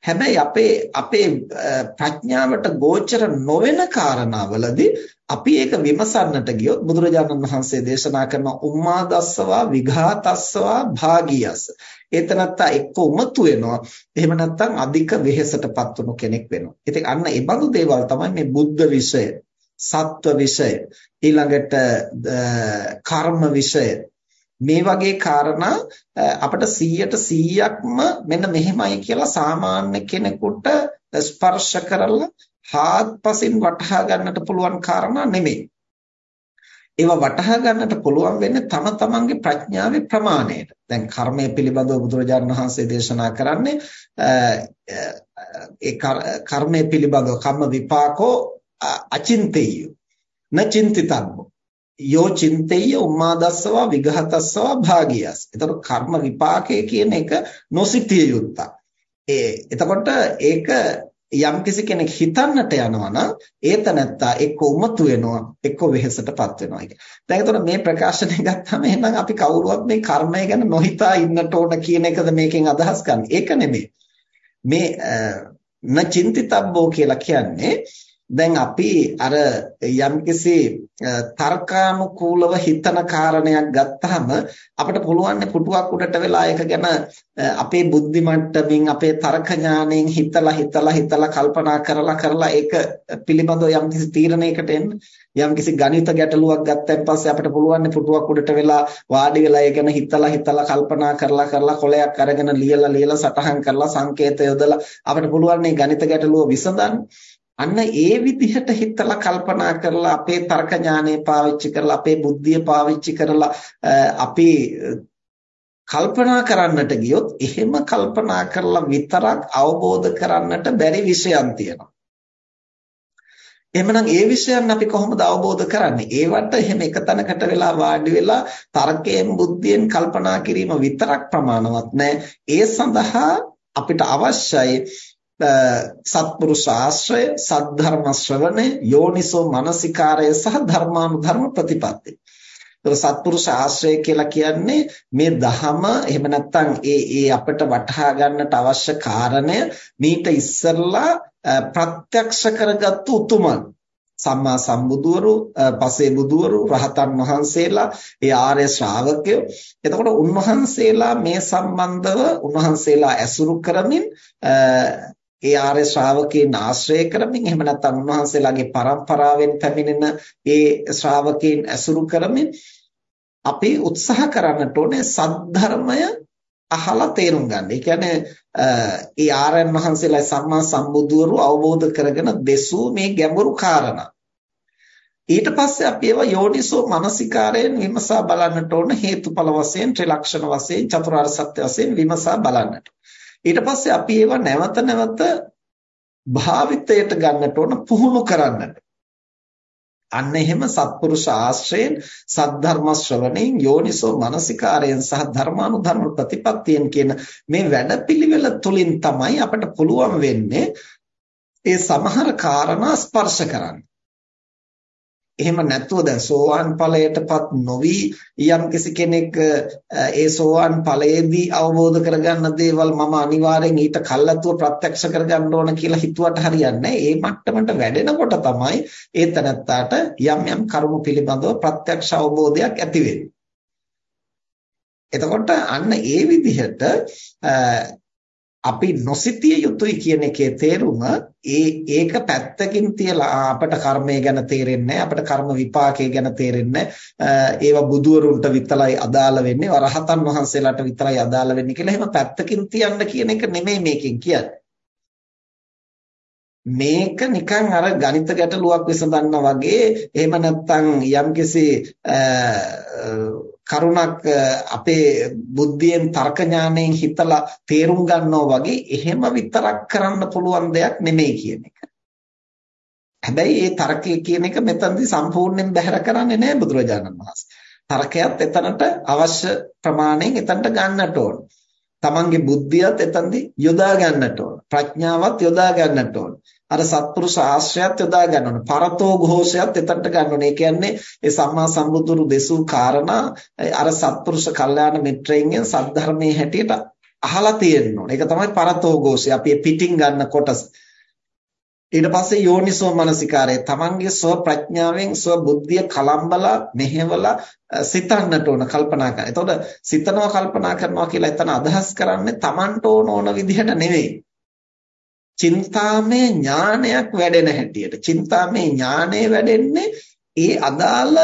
හැබැයි අපේ අපේ ප්‍රඥාවට ගෝචර නොවන කාරණාවලදී අපි ඒක විමසන්නට ගියොත් බුදුරජාණන් වහන්සේ දේශනා කරන උම්මාදස්සවා විඝාතස්සවා භාගියස් ඒතනත්තා එක්ක උමතු වෙනවා. එහෙම නැත්නම් අධික වෙහෙසටපත් වුණු කෙනෙක් වෙනවා. ඉතින් අන්න ඒ බඳු දේවල් තමයි මේ බුද්ධ විෂය සත්ව විෂය ඊළඟට කර්ම විෂය. මේ වගේ කාරණා අපිට 100ට 100ක්ම මෙන්න මෙහෙමයි කියලා සාමාන්‍ය කෙනෙකුට ස්පර්ශ කරලා හාත්පසින් වටහා ගන්නට පුළුවන් කාරණා නෙමෙයි. ඒවා වටහා ගන්නට පුළුවන් වෙන්නේ තම තමන්ගේ ප්‍රඥාවේ ප්‍රමාණයට. දැන් කර්මය පිළිබඳව බුදුරජාණන් වහන්සේ දේශනා කරන්නේ ඒ කර්මය පිළිබඳව කම්ම විපාකෝ අචින්තේය නචින්තිතබ්බෝ යෝ චින්තේය උම්මාදස්සවා විඝාතස්සවා භාගියස්. එතකොට කර්ම විපාකය කියන එක නොසිතිය යුත්තක්. ඒ එතකොට ඒක යම්කිසි කෙනෙක් හිතන්නට යනවා නම් ඒත නැත්තා එක්ක උමතු වෙනවා එක්ක වෙහෙසටපත් වෙනවා කියන. දැන් එතකොට මේ ප්‍රකාශනය ගත්තාම එහෙනම් අපි කවුරුවත් මේ කර්මය ගැන නොහිතා ඉන්නට ඕන කියන එකද මේකෙන් අදහස් ගන්න. ඒක නෙමෙයි. මේ න චින්තිතබ්බෝ කියලා කියන්නේ දැන් අපි අර යම්කිසි තර්කානුකූලව හිතන කාරණයක් ගත්තාම අපිට පුළුවන් පුටුවක් උඩට වෙලා ඒක ගැන අපේ බුද්ධි මට්ටමින් අපේ තර්ක ඥාණයෙන් හිතලා හිතලා හිතලා කල්පනා කරලා කරලා ඒක පිළිබඳව යම්කිසි තීරණයකට එන්න යම්කිසි ගණිත ගැටලුවක් ගත්තන් පස්සේ අපිට පුළුවන් පුටුවක් උඩට වෙලා වාඩි වෙලා ඒ ගැන හිතලා හිතලා කල්පනා කරලා කරලා කොලයක් අරගෙන ලියලා ලියලා සටහන් කරලා සංකේත යොදලා අපිට පුළුවන් මේ ගණිත ගැටලුව විසඳන්න. අන්න ඒ විදිහට හිතලා කල්පනා කරලා අපේ තර්ක ඥානය පාවිච්චි කරලා අපේ බුද්ධිය පාවිච්චි කරලා අපි කල්පනා කරන්නට ගියොත් එහෙම කල්පනා කරලා විතරක් අවබෝධ කරන්නට බැරි විෂයන් තියෙනවා. එහෙමනම් ඒ විෂයන් අපි කොහොමද අවබෝධ කරන්නේ? ඒවට එහෙම එක තැනකට වෙලා වාඩි වෙලා තර්කයෙන් බුද්ධියෙන් කල්පනා කිරීම විතරක් ප්‍රමාණවත් නෑ. ඒ සඳහා අපිට අවශ්‍යයි සත්පුරුෂ ආශ්‍රය, සද්ධර්ම ශ්‍රවණය, යෝනිසෝ මනසිකාරය සහ ධර්මානුධර්ම ප්‍රතිපatti. ඒක සත්පුරුෂ ආශ්‍රය කියලා කියන්නේ මේ දහම එහෙම නැත්නම් ඒ ඒ අපිට වටහා ගන්නට අවශ්‍ය කාරණය මීට ඉස්සරලා ප්‍රත්‍යක්ෂ කරගත්තු උතුමන් සම්මා සම්බුදුවරු පසේ බුදුවරු රහතන් වහන්සේලා ඒ ආර්ය ශ්‍රාවකයෝ එතකොට උන්වහන්සේලා මේ සම්බන්ධව උන්වහන්සේලා ඇසුරු කරමින් ඒ ආර්ය ශ්‍රාවකයන් ආශ්‍රය කරමින් එහෙම නැත්නම් උන්වහන්සේලාගේ પરම්පරාවෙන් පැමිණෙන ඒ ශ්‍රාවකයන් ඇසුරු කරමින් අපි උත්සාහ කරන්නට ඕනේ සද්ධර්මය අහලා තේරුම් ගන්න. ඒ කියන්නේ ඒ ආර්යයන් වහන්සේලා සම්මා සම්බුදුවරු අවබෝධ කරගෙන දෙසූ මේ ගැඹුරු කාරණා. ඊට පස්සේ අපි ඒවා යෝනිසෝ මනසිකාරයෙන් විමසා බලන්නට ඕන හේතුඵල වශයෙන් ත්‍රිලක්ෂණ වශයෙන් චතුරාර්ය සත්‍ය වශයෙන් විමසා බලන්නට. ඊට පස්සේ අපි ඒවා නැවත නැවත භාවිතයට ගන්නට ඕන පුහුණු කරන්නට. අන්න එහෙම සත්පුරුෂ ආශ්‍රයෙන් සද්ධර්ම ශ්‍රවණයෙන් යෝනිසෝ මනසිකාරයෙන් සහ ධර්මානුධර්ම ප්‍රතිපත්තියෙන් කියන මේ වැඩපිළිවෙල තුලින් තමයි අපට පුළුවන් වෙන්නේ ඒ සමහර කාරණා ස්පර්ශ කරන්න. එහෙම නැතුව දැන් සෝවාන් ඵලයටපත් නොවි යම් කිසි කෙනෙක් ඒ සෝවාන් ඵලයේදී අවබෝධ කරගන්න දේවල් මම අනිවාර්යෙන් ඊට කල්ලාතුව ප්‍රත්‍යක්ෂ කරගන්න ඕන කියලා හිතුවට හරියන්නේ ඒ මට්ටමට වැඩෙනකොට තමයි ඒ තනත්තාට යම් යම් කරුණු පිළිබඳව ප්‍රත්‍යක්ෂ අවබෝධයක් ඇති එතකොට අන්න ඒ විදිහට අපි නොසිතිය යුතුයි කියන එකේ තේරුම ඒ ඒක පැත්තකින් තියලා අපට කර්මය ගැන තේරෙන්නේ අපට කර්ම විපාකය ගැන තේරෙන්නේ ඒවා බුදුවරුන්ට විතරයි අදාළ වෙන්නේ වරහතන් වහන්සේලාට විතරයි අදාළ වෙන්නේ කියලා එහෙම පැත්තකින් තියන්න කියන එක නෙමෙයි මේකෙන් කියන්නේ. මේක නිකන් අර ගණිත ගැටලුවක් විසඳන්නා වගේ එහෙම නැත්නම් යම්කිසි කරුණක් අපේ බුද්ධියෙන් තර්ක ඥාණයෙන් හිතලා තේරුම් ගන්නවා වගේ එහෙම විතරක් කරන්න පුළුවන් දෙයක් නෙමෙයි කියන එක. හැබැයි මේ තර්කය කියන එක මෙතනදී සම්පූර්ණයෙන් බැහැර කරන්නේ නැහැ බුදුරජාණන් වහන්සේ. තර්කයත් එතනට අවශ්‍ය ප්‍රමාණයෙන් එතනට ගන්නට ඕන. තමන්ගේ බුද්ධියත් එතනදී යොදා ගන්නට ඕන. ප්‍රඥාවත් යොදා ගන්නට ඕන. අර සත්පුරුෂ ආශ්‍රයත් යොදා ගන්න ඕන. පරතෝ ഘോഷයත් එතනට ගන්න ඕන. ඒ කියන්නේ ඒ සම්මා සම්බුදුරු දෙසූ කාරණා අර සත්පුරුෂ කල්යාණ මිත්‍රයන්ගෙන් සද්ධර්මයේ හැටියට අහලා තියෙන්න ඕන. ඒක තමයි පරතෝ ഘോഷය. අපි පිටින් ගන්න කොටස. ඊට පස්සේ යෝනිසෝ මනසිකාරය තමන්ගේ ස්ව ප්‍රඥාවෙන් ස්ව බුද්ධිය කලම්බලා මෙහෙवला සිතන්නට ඕන කල්පනා කරන. එතකොට සිතනවා කල්පනා කරනවා කියලා එතන අදහස් කරන්නේ තමන්ට ඕන ඕන විදිහට නෙවෙයි. චින්තාමය ඥානයක් වැඩෙන හැටියට චින්තාමය ඥානය වැඩෙන්නේ ඒ අදාළ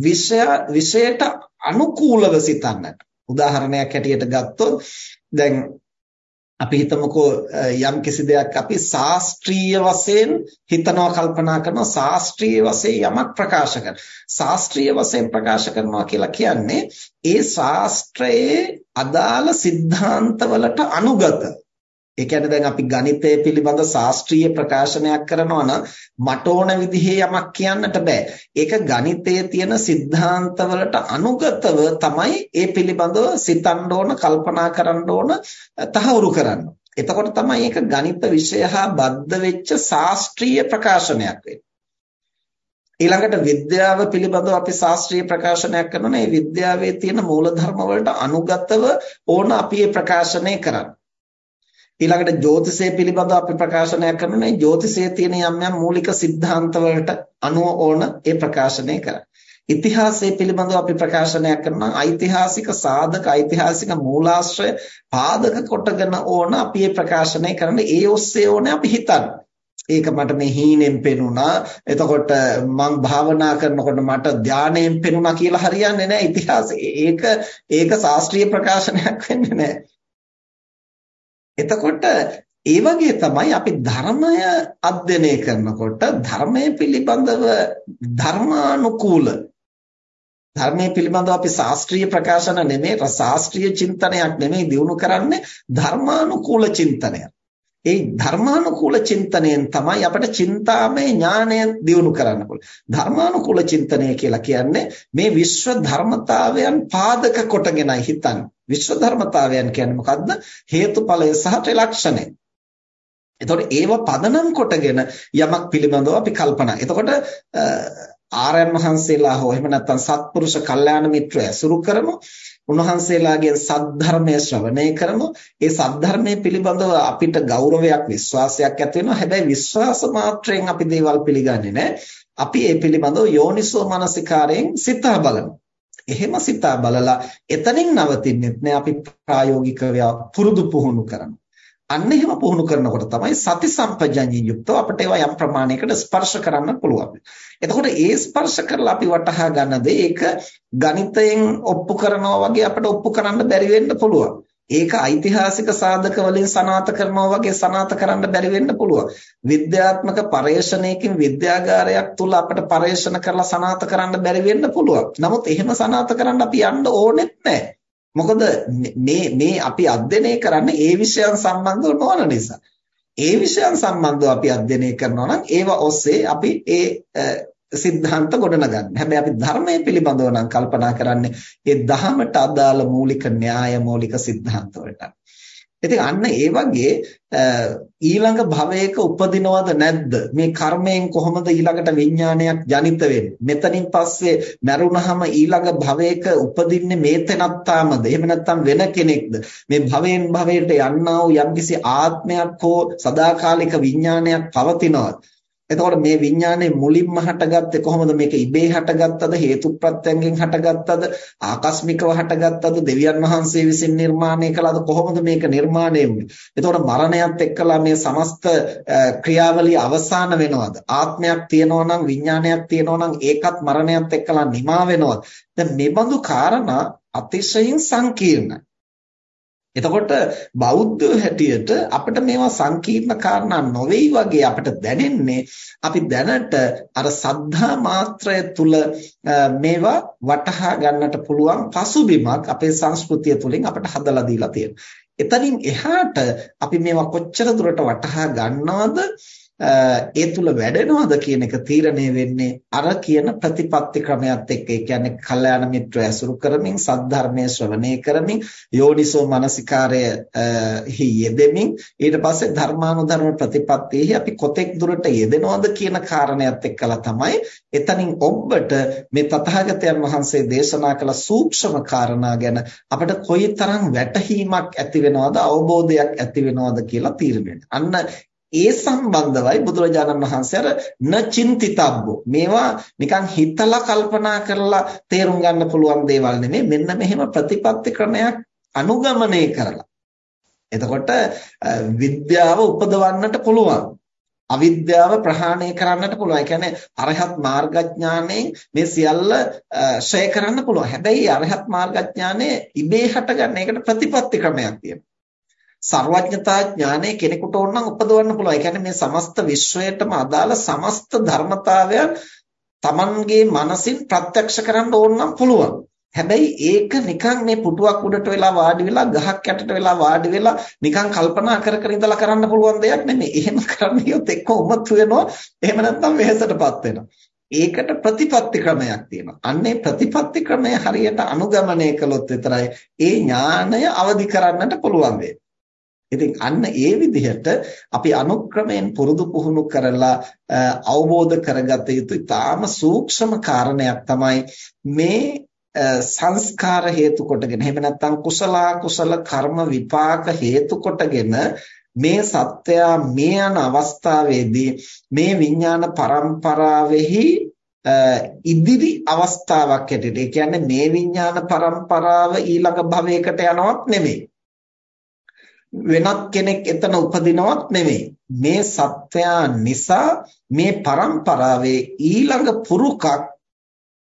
විෂය විෂයට අනුකූලව සිතන්නට උදාහරණයක් හැටියට ගත්තොත් දැන් අපි හිතමුකෝ යම් කිසි දෙයක් අපි ශාස්ත්‍රීය වශයෙන් හිතනවා කල්පනා කරනවා ශාස්ත්‍රීය වශයෙන් යමක් ප්‍රකාශ කරනවා ශාස්ත්‍රීය වශයෙන් ප්‍රකාශ කරනවා කියලා කියන්නේ ඒ ශාස්ත්‍රයේ අදාළ સિદ્ધාන්තවලට අනුගත. ඒ කියන්නේ දැන් අපි ගණිතය පිළිබඳ ශාස්ත්‍රීය ප්‍රකාශනයක් කරනවා නම් මට ඕන විදිහේ යමක් කියන්නට බෑ. ඒක ගණිතයේ තියෙන સિદ્ધාන්තවලට අනුගතව තමයි ඒ පිළිබඳව සිතන්න ඕන, කල්පනා කරන්න ඕන, තහවුරු කරන්න. එතකොට තමයි ඒක ගණිත විෂය හා බද්ධ වෙච්ච ශාස්ත්‍රීය ප්‍රකාශනයක් වෙන්නේ. ඊළඟට විද්‍යාව පිළිබඳව අපි ශාස්ත්‍රීය ප්‍රකාශනයක් කරනවා. මේ විද්‍යාවේ තියෙන මූලධර්ම වලට අනුගතව ඕන අපි මේ ප්‍රකාශනය කරන්නේ. ඊළඟට ජ්‍යොතිෂය පිළිබඳව අපි ප්‍රකාශනය කරන මේ ජ්‍යොතිෂයේ තියෙන යම් යම් මූලික સિદ્ધාන්ත වලට අනුව ඕන ඒ ප්‍රකාශනය කරා. ඉතිහාසය පිළිබඳව අපි ප්‍රකාශනය කරන ඓතිහාසික සාධක ඓතිහාසික මූලාශ්‍රය පාදක කොටගෙන ඕන අපි මේ ප්‍රකාශනය කරන ඒ ඔස්සේ ඕනේ අපි හිතන්නේ. ඒක මට මේ හීනෙන් පෙනුණා. එතකොට මං භාවනා කරනකොට මට ධානයෙන් පෙනුණා කියලා හරියන්නේ නැහැ ඉතිහාසෙ. ඒක ඒක ශාස්ත්‍රීය ප්‍රකාශනයක් වෙන්නේ නැහැ. එතකොට ඒ වගේ තමයි අපි ධර්මය අධ්‍යයනය කරනකොට ධර්මයේ පිළිබඳව ධර්මානුකූල ධර්මයේ පිළිබඳව අපි ශාස්ත්‍රීය ප්‍රකාශන නෙමෙයි ශාස්ත්‍රීය චින්තනයක් නෙමෙයි දිනු කරන්නේ ධර්මානුකූල චින්තනයක්. ඒ ධර්මානුකූල චින්තනයෙන් තමයි අපිට චින්තාමය ඥානය දිනු කරන්න පුළුවන්. ධර්මානුකූල චින්තනය කියලා කියන්නේ මේ විශ්ව ධර්මතාවයන් පාදක කොටගෙනයි හිතන්නේ. විශ්ව ධර්මතාවයන් කියන්නේ මොකද්ද? හේතුඵලය සහ ත්‍රිලක්ෂණය. එතකොට ඒව පදනම් කොටගෙන යමක් පිළිබඳව අපි කල්පනා. එතකොට ආරයන් වහන්සේලා හෝ එහෙම නැත්නම් සත්පුරුෂ කල්යාණ මිත්‍රය ඇසුරු කරමු. උන්වහන්සේලාගේ සද්ධර්මය ශ්‍රවණය කරමු. ඒ සද්ධර්මයේ පිළිබඳව අපිට ගෞරවයක් විශ්වාසයක් ඇති වෙනවා. හැබැයි විශ්වාස මාත්‍රයෙන් අපි දේවල් පිළිගන්නේ නැහැ. අපි ඒ පිළිබඳව යෝනිසෝ මනසිකාරයෙන් සිතා බලමු. එහෙම සිතා බලලා එතනින් නවතින්නෙත් නෑ අපි ප්‍රායෝගිකව පුරුදු පුහුණු කරනවා. අන්න එහෙම පුහුණු කරනකොට තමයි සති සම්පජඤ්ඤය යුක්තව අපිට ඒවා යම් ප්‍රමාණයකට ස්පර්ශ කරන්න පුළුවන්. එතකොට ඒ ස්පර්ශ කරලා අපි වටහා ගන්න දේ ඒක ගණිතයෙන් ඔප්පු කරනවා වගේ අපිට ඔප්පු කරන්න බැරි වෙන්න පුළුවන්. ඒක ඓතිහාසික සාධක වලින් සනාත කරනවා වගේ සනාත කරන්න බැරි වෙන්න පුළුවන්. විද්‍යාත්මක පරේක්ෂණයකින් විද්‍යාගාරයක් තුල අපිට පරේක්ෂණ කරලා සනාත කරන්න බැරි වෙන්න පුළුවන්. නමුත් එහෙම සනාත කරන්න අපි යන්න ඕනෙත් නැහැ. මොකද මේ මේ අපි අධ්‍යයනය කරන්නේ ඒ විෂයන් සම්බන්ධව නොවන නිසා. ඒ විෂයන් සම්බන්ධව අපි අධ්‍යයනය කරනවා නම් ඒව ඔස්සේ අපි ඒ સિદ્ધાන්ත ගොඩනගන්න. හැබැයි අපි ධර්මයේ පිළිබඳව නම් කල්පනා කරන්නේ ඒ දහමට අදාළ මූලික න්‍යාය මූලික සිද්ධාන්ත වලට. ඉතින් අන්න ඒ වගේ ඊළඟ භවයක උපදිනවද නැද්ද? මේ කර්මයෙන් කොහොමද ඊළඟට විඥානයක් ජනිත වෙන්නේ? මෙතනින් පස්සේ මැරුණහම ඊළඟ භවයක උපදින්නේ මේ තැනත්තාමද? එහෙම නැත්නම් වෙන කෙනෙක්ද? මේ භවයෙන් භවයට යන්නා වූ යම්කිසි ආත්මයක් හෝ සදාකාලික විඥානයක් පවතිනවද? එතකොට මේ විඥානේ මුලින්ම හටගත්තේ කොහොමද? මේක ඉබේ හටගත්තද? හේතුප්‍රත්‍යයෙන් හටගත්තද? ආකස්මිකව හටගත්තද? දෙවියන් වහන්සේ විසින් නිර්මාණය කළාද? කොහොමද මේක නිර්මාණය වුනේ? එතකොට මරණයත් එක්කලා මේ සමස්ත ක්‍රියාවලිය අවසන් වෙනවද? ආත්මයක් තියෙනවා නම් විඥානයක් තියෙනවා නම් ඒකත් මරණයත් එක්කලා නිමා වෙනවද? දැන් මේ බඳු කාරණා අතිශයින් සංකීර්ණයි. එතකොට බෞද්ධ හැටියට අපිට මේවා සංකීර්ණ කාරණා නොවේයි වගේ අපිට දැනෙන්නේ අපි දැනට අර සද්ධා මාත්‍රය තුල මේවා වටහා ගන්නට පුළුවන් පසුබිමක් අපේ සංස්කෘතිය තුලින් අපිට හදලා දීලා තියෙනවා. එතනින් එහාට අපි මේවා කොච්චර දුරට වටහා ගන්නවද ඒ තුල වැඩෙනවද කියන එක තීරණය වෙන්නේ අර කියන ප්‍රතිපත්ති ක්‍රමයක් එක්ක. ඒ කියන්නේ කල්යාණ මිත්‍ර ඇසුරු කරමින්, සද්ධර්මයේ ශ්‍රවණය කරමින්, යෝනිසෝ මනසිකාරය හි යෙදෙමින්, ඊට පස්සේ ධර්මානුධර්ම ප්‍රතිපත්තියෙහි අපි කොතෙක් දුරට යෙදෙනවද කියන කාරණයක් එක්කලා තමයි එතනින් ඔබට මේ තථාගතයන් වහන්සේ දේශනා කළ සූක්ෂම කාරණා ගැන අපිට කොයිතරම් වැටහීමක් ඇති වෙනවද, අවබෝධයක් ඇති වෙනවද කියලා තීරණය අන්න ඒ සම්බන්ධවයි බුදුරජාණන් වහන්සේ අර නචින්තිතබ්බෝ මේවා නිකන් හිතලා කල්පනා කරලා තේරුම් ගන්න පුළුවන් දේවල් නෙමෙයි මෙන්න මෙහෙම ප්‍රතිපත්ති ක්‍රමයක් අනුගමනය කරලා එතකොට විද්‍යාව උපදවන්නට පුළුවන් අවිද්‍යාව ප්‍රහාණය කරන්නට පුළුවන්. ඒ කියන්නේ අරහත් මාර්ගඥාණයෙන් මේ සියල්ල ශ්‍රේ කරන්න පුළුවන්. හැබැයි අරහත් මාර්ගඥානයේ ඉබේ හටගන්න ඒකට ප්‍රතිපත්ති ක්‍රමයක් තියෙනවා. සර්වඥතා ඥානය කෙනෙකුට ඕනනම් උපදවන්න පුළුවන්. ඒ කියන්නේ මේ සමස්ත විශ්වයටම අදාළ සමස්ත ධර්මතාවයන් Tamanගේ මනසින් ප්‍රත්‍යක්ෂ කරන්න ඕනනම් පුළුවන්. හැබැයි ඒක නිකන් මේ පුටුවක් උඩට වෙලා වාඩි වෙලා ගහක් යටට වෙලා වාඩි වෙලා නිකන් කල්පනා කර කර ඉඳලා කරන්න පුළුවන් දෙයක් නෙමෙයි. එහෙම කරන්න ගියොත් එක්ක උමතු වෙනවා. එහෙම නැත්නම් වෙහෙසටපත් වෙනවා. ඒකට ප්‍රතිපත්ති ක්‍රමයක් තියෙනවා. අන්නේ ප්‍රතිපත්ති ක්‍රමය හරියට අනුගමනය කළොත් විතරයි ඒ ඥානය අවදි කරන්නට පුළුවන් වෙන්නේ. ඉතින් අන්න ඒ විදිහට අපි අනුක්‍රමයෙන් පුරුදු පුහුණු කරලා අවබෝධ කරගත යුතු ඉතාම සූක්ෂම කාරණයක් තමයි මේ සංස්කාර හේතු කොටගෙන. එහෙම නැත්නම් කුසල කුසල කර්ම විපාක හේතු කොටගෙන මේ සත්‍යය මේ යන අවස්ථාවේදී මේ විඥාන පරම්පරාවෙහි ඉදිරි අවස්ථාවක් හැටියට. ඒ කියන්නේ මේ විඥාන පරම්පරාව ඊළඟ භවයකට යනවත් නෙමෙයි. වෙනත් කෙනෙක් එතන උපදිනවත් නෙවෙයි. මේ සත්වයා නිසා මේ પરම්පරාවේ ඊළඟ පුරුකක්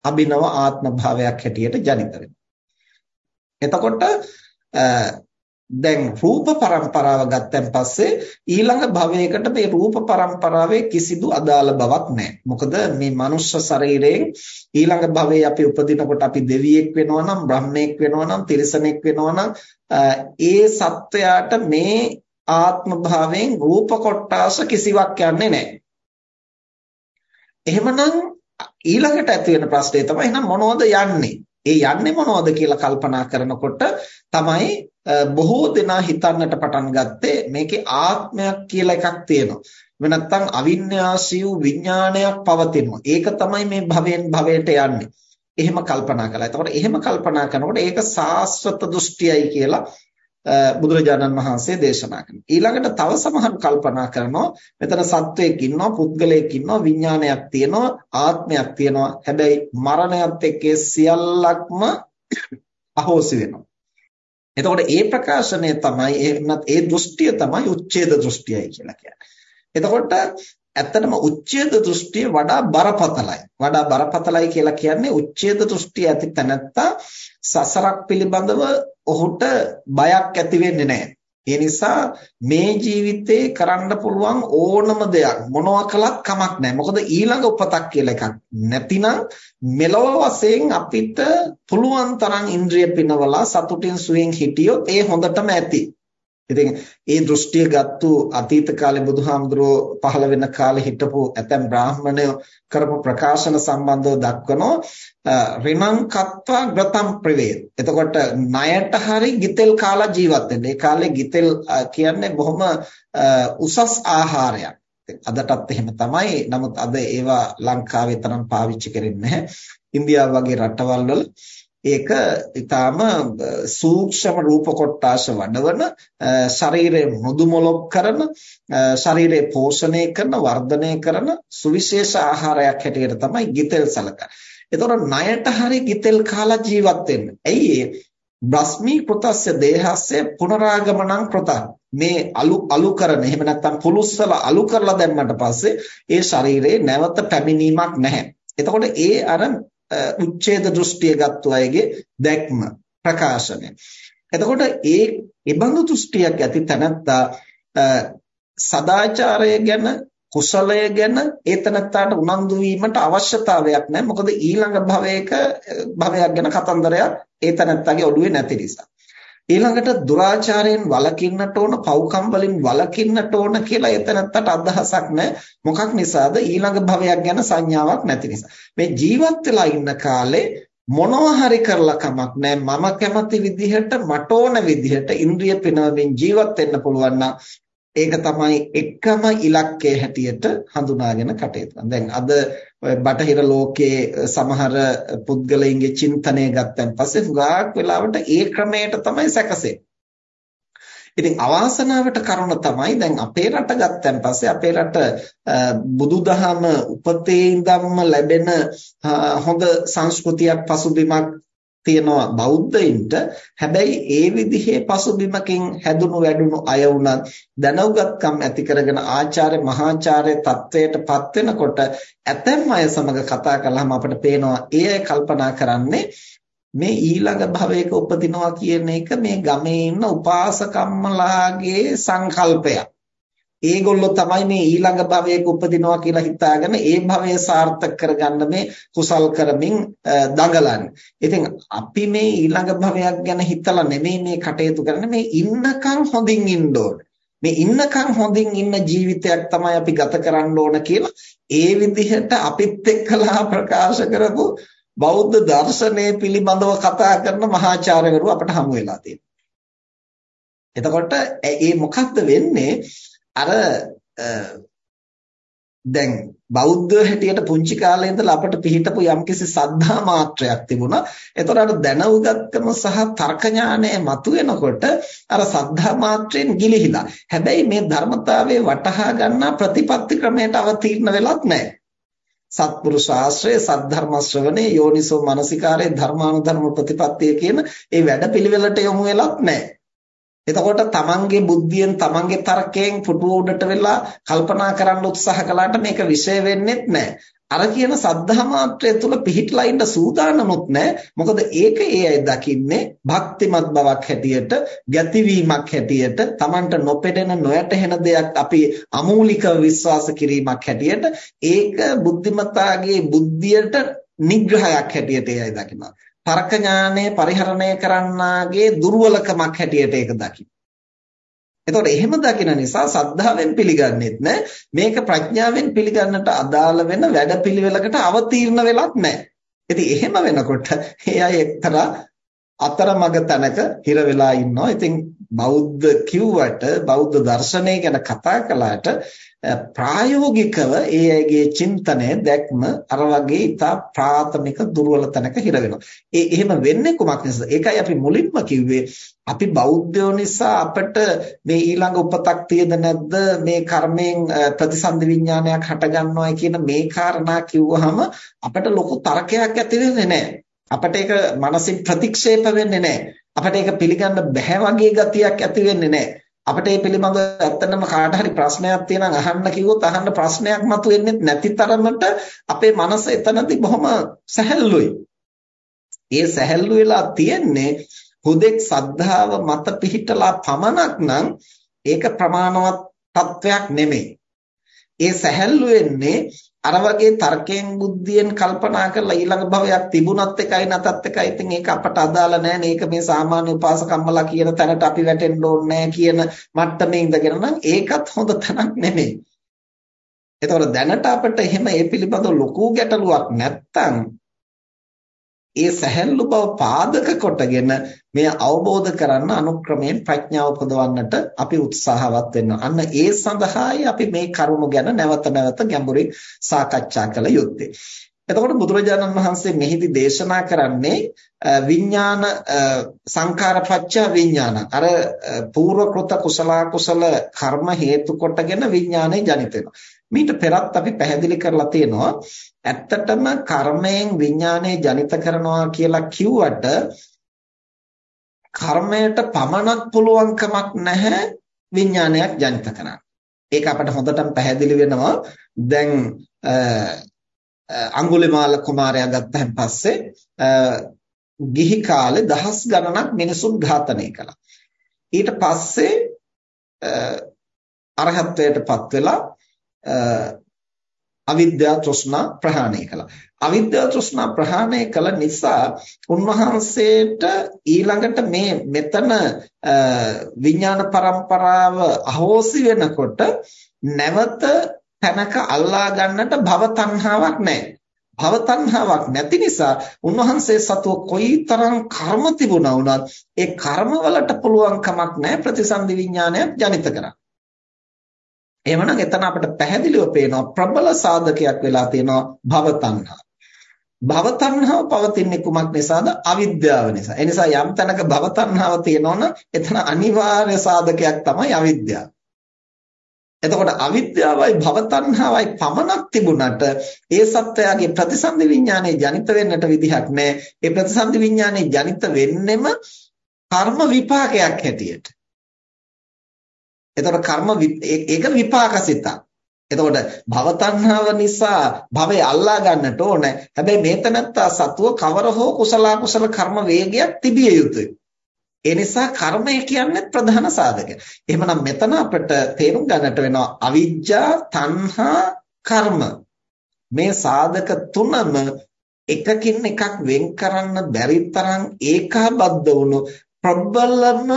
අභිනව ආත්ම භාවයක් හැටියට ජනිත එතකොට දැන් රූප પરම්පරාව ගත්තන් පස්සේ ඊළඟ භවයකට මේ රූප પરම්පරාවේ කිසිදු අදාළ බවක් නැහැ. මොකද මේ මනුෂ්‍ය ශරීරයෙන් ඊළඟ භවයේ අපි උපදිනකොට අපි දෙවියෙක් වෙනවා නම්, බ්‍රහ්මෙක් වෙනවා නම්, තිරිසනෙක් වෙනවා නම් ඒ සත්වයාට මේ ආත්ම භාවයෙන් රූප කොටාස කිසිවක් යන්නේ නැහැ. එහෙමනම් ඊළඟට ඇති වෙන ප්‍රශ්නේ තමයි එහෙනම් මොනවද යන්නේ? ඒ යන්නේ මොනවද කියලා කල්පනා කරනකොට තමයි බොහෝ දෙනා හිතන්නට පටන් ගත්තේ මේකේ ආත්මයක් කියලා එකක් තියෙනවා. එහෙම නැත්නම් අවිඤ්ඤාසී වූ විඥානයක් පවතිනවා. ඒක තමයි මේ භවයෙන් භවයට යන්නේ. එහෙම කල්පනා කළා. එතකොට එහෙම කල්පනා කරනකොට ඒක සාස්වත දෘෂ්ටියයි කියලා බුදුරජාණන් වහන්සේ දේශනා කරනවා. ඊළඟට තව සමහරු කල්පනා කරනවා මෙතන සත්වයක් ඉන්නවා, පුද්ගලයෙක් ඉන්නවා, විඥානයක් තියෙනවා, ආත්මයක් තියෙනවා. හැබැයි මරණයත් එක්ක සියල්ලක්ම අහෝසි වෙනවා. එතකොට ඒ ප්‍රකාශනය තමයි එන්නත් ඒ දෘෂ්ටිය තමයි උච්ඡේද දෘෂ්ටියයි කියලා කියන්නේ. එතකොට ඇත්තටම උච්ඡේද දෘෂ්ටිය වඩා බරපතලයි. වඩා බරපතලයි කියලා කියන්නේ උච්ඡේද දෘෂ්ටිය ඇති තැනත්තා සසරක් පිළිබඳව ඔහුට බයක් ඇති වෙන්නේ නැහැ. ඒ නිසා මේ ජීවිතේ කරන්න පුළුවන් ඕනම දෙයක් මොනවා කළත් කමක් නැහැ. මොකද ඊළඟ උපතක් කියලා එකක් නැතිනම් මෙලොව වශයෙන් අපිට පුළුවන් තරම් ඉන්ද්‍රිය පිනවලා සතුටින් සුවෙන් හිටියොත් ඒ හොඳටම ඇති. ඉතින් ඒ දෘෂ්ටිය ගත්තු අතීත කාලේ බුදුහාමුදුරුවෝ පහළ වෙන කාලේ හිටපු ඇතැම් බ්‍රාහ්මණයෝ කරපු ප්‍රකාශන සම්බන්ධව දක්වනවා රිමං කත්වා ග්‍රතම් ප්‍රවේද. එතකොට ණයට හරි ගිතෙල් කාලා ජීවත් වෙන්න. ඒ කාලේ ගිතෙල් කියන්නේ බොහොම උසස් ආහාරයක්. අදටත් එහෙම තමයි. නමුත් අද ඒවා ලංකාවේ තරම් පාවිච්චි කරන්නේ නැහැ. ඉන්දියාව වගේ රටවල් වල ඒක ඊටාම සූක්ෂම රූප කොටාශ වඩවන ශරීරය මෘදු මොලොක් කරන ශරීරය පෝෂණය කරන වර්ධනය කරන සුවිශේෂ ආහාරයක් හැටියට තමයි ගිතෙල් සලකන්නේ. එතකොට ණයට හරි ගිතෙල් කාලා ජීවත් වෙන්න. ඇයි ඒ? බ්‍රස්මී කෘතස්ස දේහස්ස පුනරාගමනං කෘතං මේ අලු අලු කරන එහෙම නැත්නම් පුලුස්සල අලු කරලා දැම්මට පස්සේ ඒ ශරීරේ නැවත පැමිණීමක් නැහැ. එතකොට ඒ අර උච්ඡේද දෘෂ්ටිය ගත්තු අයගේ දැක්ම ප්‍රකාශනය. එතකොට ඒ ඉබඳු දෘෂ්ටියක් ඇති තැනත්තා සදාචාරය ගැන කුසලය ගැන ඒ තැනත්තාට උනන්දු වීමට අවශ්‍යතාවයක් නැහැ. මොකද ඊළඟ භවයක භවයක් ගැන කතන්දරයක් ඒ තැනත්තාගේ ඔළුවේ නැති නිසා. ඊළඟට දුරාචාරයෙන් වළකින්නට ඕන පව්කම් වලින් වළකින්නට ඕන කියලා එතනත්තට අදහසක් නැහැ මොකක් නිසාද? ඊළඟ භවයක් ගැන සංඥාවක් නැති නිසා. මේ ජීවත් වෙලා ඉන්න කාලේ මොනවා හරි කරලා කමක් නැහැ මම කැමති විදිහට මට ඕන විදිහට ඉන්ද්‍රිය පිනවමින් ජීවත් වෙන්න පුළුවන් නම් ඒක තමයි එකම ඉලක්කය හැටියට හඳුනාගෙන කටයුතු කරනවා. දැන් අද බටහිර ලෝකයේ සමහර පුද්ගලයින්ගේ චින්තනය ගත්තන් පස්සේ හුඟක් වෙලාවට ඒ ක්‍රමයට තමයි සැකසෙන්නේ. ඉතින් අවාසනාවට කරුණ තමයි දැන් අපේ රට ගත්තන් පස්සේ අපේ රට බුදුදහම උපතේ ඉඳන්ම ලැබෙන හොඳ සංස්කෘතියක් පසුබිමක් තියෙනවා බෞද්ධයින්ට. හැබැයි ඒ විදිහේ පසුබිමකින් හැදුණු වැඩුණු අය වුණත් දැනුගත්කම් ඇති කරගෙන ආචාර්ය මහාචාර්ය තත්වයටපත් වෙනකොට ඇතැම් අය සමග කතා කළාම අපිට පේනවා ඒ අය කල්පනා කරන්නේ මේ ඊළඟ භවයක උපදිනවා කියන එක මේ ගමේ ඉන්න උපාසකම්මලාගේ සංකල්පයක්. ඒගොල්ලෝ තමයි මේ ඊළඟ භවයක උපදිනවා කියලා හිතාගෙන ඒ භවය සාර්ථක කරගන්න මේ කුසල් කරමින් දඟලන්නේ. ඉතින් අපි මේ ඊළඟ භවයක් ගැන හිතලා නෙමෙයි මේ කටයුතු කරන්නේ මේ ඉන්නකම් හොඳින් ඉන්න මේ ඉන්නකම් හොඳින් ඉන්න ජීවිතයක් තමයි අපි ගත කරන්න ඕන කියලා ඒ විදිහට අපිත් එක්කලා ප්‍රකාශ කරපු බෞද්ධ දර්ශනය පිළිබඳව කතා කරන මහාචාර්යවරු අපට හමු වෙලා තියෙනවා. එතකොට ඒ මොකක්ද වෙන්නේ අර දැන් බෞද්ධ හැටියට පුංචි කාලේ ඉඳලා අපට පිළිහිටපු යම්කිසි සද්ධා මාත්‍රයක් තිබුණා. ඒතර අර දැනුගත්කම සහ තර්ක ඥානය මතුවෙනකොට අර සද්ධා මාත්‍රයෙන් ගිලිහිලා. හැබැයි මේ ධර්මතාවයේ වටහා ගන්නා ප්‍රතිපත්ති ක්‍රමයට අවතීර්ණ වෙලත් නැහැ. සත්පුරුෂ ආශ්‍රය සද්ධර්ම ශ්‍රවණේ යෝනිසෝ මනසිකාරේ ධර්මානුධර්ම ප්‍රතිපත්තිය කියන ඒ වැඩපිළිවෙලට යොමු වෙලත් නැහැ. එතකොට තමන්ගේ බුද්ධියෙන් තමන්ගේ තර්කයෙන් පුටුව උඩට වෙලා කල්පනා කරන්න උත්සාහ කළාට මේක විෂය වෙන්නේ නැහැ. අර කියන සද්ධා මාත්‍රය තුල පිහිටලා ඉන්න සූදානමුත් නැහැ. මොකද ඒක ඒ අය දකින්නේ භක්තිමත් බවක් හැටියට, ගැතිවීමක් හැටියට, තමන්ට නොපෙනෙන නොයැටහෙන දෙයක් අපි අමූලිකව විශ්වාස කිරීමක් හැටියට, ඒක බුද්ධිමතාගේ බුද්ධියට නිග්‍රහයක් හැටියට ඒ අය දකිනවා. තර්ක ඥානය පරිහරණය කරන්නාගේ දුර්වලකමක් හැටියට ඒක දකින්න. එතකොට එහෙම දකින නිසා සද්ධාවෙන් පිළිගන්නෙත් නෑ මේක ප්‍රඥාවෙන් පිළිගන්නට අදාළ වෙන වැඩපිළිවෙලකට අවතීර්ණ වෙලත් නෑ. ඉතින් එහෙම වෙනකොට ඒ අය එක්තරා අතරමඟ තැනක හිර වෙලා ඉන්නවා. ඉතින් බෞද්ධ කිව්වට බෞද්ධ දර්ශනය ගැන කතා කළාට ප්‍රායෝගිකව ඒ අයගේ චින්තනය දැක්ම අර වගේ ඉතා ප්‍රාථමික දුර්වල තැනක හිර වෙනවා. ඒ එහෙම වෙන්නේ කොමක් නිසාද? ඒකයි අපි මුලින්ම කිව්වේ අපි බෞද්ධයෝ නිසා අපිට මේ ඊළඟ උපතක් තියෙද නැද්ද මේ කර්මයෙන් ප්‍රතිසන්දි විඥානයක් හටගන්නවයි කියන මේ කාරණා කිව්වහම අපිට ලොකු තර්කයක් ඇති වෙන්නේ නැහැ. අපිට ඒක මානසික ප්‍රතික්ෂේප වෙන්නේ නැහැ. අපිට ඒක පිළිගන්න බැහැ වගේ ගතියක් ඇති වෙන්නේ නැහැ. අපිට මේ පිළිබඳව ඇත්තටම කාට හරි ප්‍රශ්නයක් තියෙනම් අහන්න කිව්වොත් අහන්න ප්‍රශ්නයක් මතුවෙන්නේ නැති තරමට අපේ මනස එතනදී බොහොම සැහැල්ලුයි. ඒ සැහැල්ලු වෙලා තියෙන්නේ හුදෙක් සද්ධාව මත පිහිටලා පමණක් නම් ඒක ප්‍රමාණවත් තත්වයක් නෙමෙයි. ඒ සැහැල්ලු වෙන්නේ අර වගේ තර්කයෙන් බුද්ධියෙන් කල්පනා කරලා ඊළඟ භවයක් තිබුණත් එකයි නැතත් එකයි ඉතින් ඒක අපට අදාළ නැහැ මේක මේ සාමාන්‍ය උපාසකම්මලා කියන තැනට අපි වැටෙන්න ඕනේ කියන මට්ටමේ ඉඳගෙන නම් ඒකත් හොඳ තැනක් නෙමෙයි. එතකොට දැනට අපිට එහෙම ඒ පිළිබඳව ලොකු ගැටලුවක් නැත්තම් ඒ සැහැල්ලු බව පාදක කොටගෙන මෙය අවබෝධ කරන්න අනුක්‍රමයෙන් ප්‍රඥාව පොදවන්නට අපි උත්සාහවත් වෙනවා. අන්න ඒ සඳහායි අපි මේ කරුණු ගැන නැවත නැවත ගැඹුරින් සාකච්ඡා කළ යුත්තේ. එතකොට බුදුරජාණන් වහන්සේ මෙහිදී දේශනා කරන්නේ විඥාන සංඛාරපච්ච විඥාන අර පූර්ව කృత කුසල කුසල කර්ම හේතු කොටගෙන විඥානය ජනිත වෙනවා. මීට පෙරත් අපි පැහැදිලි කරලා තියෙනවා ඇත්තටම කර්මයෙන් විඥානය ජනිත කරනවා කියලා කිව්වට කර්මයට පමණක් පුළුවන්කමක් නැහැ විඥානයක් ජනිත කරන්න. ඒක අපිට හොඳටම පැහැදිලි වෙනවා. දැන් අඟුලිමාල කුමාරයා ගත්තන් පස්සේ ගිහි කාලේ දහස් ගණනක් මිනිසුන් ඝාතනය කළා. ඊට පස්සේ අරහත්ත්වයටපත් වෙලා අවිද්‍යා තෘෂ්ණා ප්‍රහාණය කළා. අවිද්‍යා තෘෂ්ණා ප්‍රහාණය කළ නිසා උන්වහන්සේට ඊළඟට මේ මෙතන විඥාන પરම්පරාව අහෝසි වෙනකොට නැවත තැනක අල්ලා ගන්නට භව තණ්හාවක් නැහැ. භව තණ්හාවක් නැති නිසා උන්වහන්සේ සතුව කොයිතරම් කර්ම තිබුණා වුණත් ඒ කර්ම වලට පුළුවන් කමක් නැහැ ප්‍රතිසන්දි විඥානයක් ජනිත කරන්න. එහෙමනම් එතන අපිට පැහැදිලිව පේනවා ප්‍රබල සාධකයක් වෙලා තියෙනවා භව තණ්හා. භව තණ්හාව පවතින්නේ කුමක් නිසාද? අවිද්‍යාව නිසා. ඒ නිසා යම් තැනක භව තණ්හාව තියෙනවනම් එතන අනිවාර්ය සාධකයක් තමයි අවිද්‍යාව. එතකොට අවිද්‍යාවයි භව තණ්හාවයි පමණක් තිබුණට ඒ සත්‍යයේ ප්‍රතිසන්දි විඥානයේ ජනිත වෙන්නට විදිහක් නැහැ. ඒ ප්‍රතිසන්දි විඥානයේ ජනිත වෙන්නෙම කර්ම විපාකයක් හැටියට. එතකොට කර්ම ඒක විපාකසිතක්. එතකොට භව තණ්හාව නිසා භවය අල්ලා ගන්නට ඕනේ. හැබැයි මේ තනත්තා සතුව කවර හෝ කුසල කුසල කර්ම වේගයක් තිබිය යුතුයි. ඒ නිසා කර්මය කියන්නේ ප්‍රධාන සාධක. එහෙමනම් මෙතන අපිට තේරුම් ගන්නට වෙනවා අවිජ්ජා තණ්හා කර්ම. මේ සාධක තුනම එකකින් එකක් වෙන් කරන්න බැරි තරම් ඒකාබද්ධ වුණු ප්‍රබලම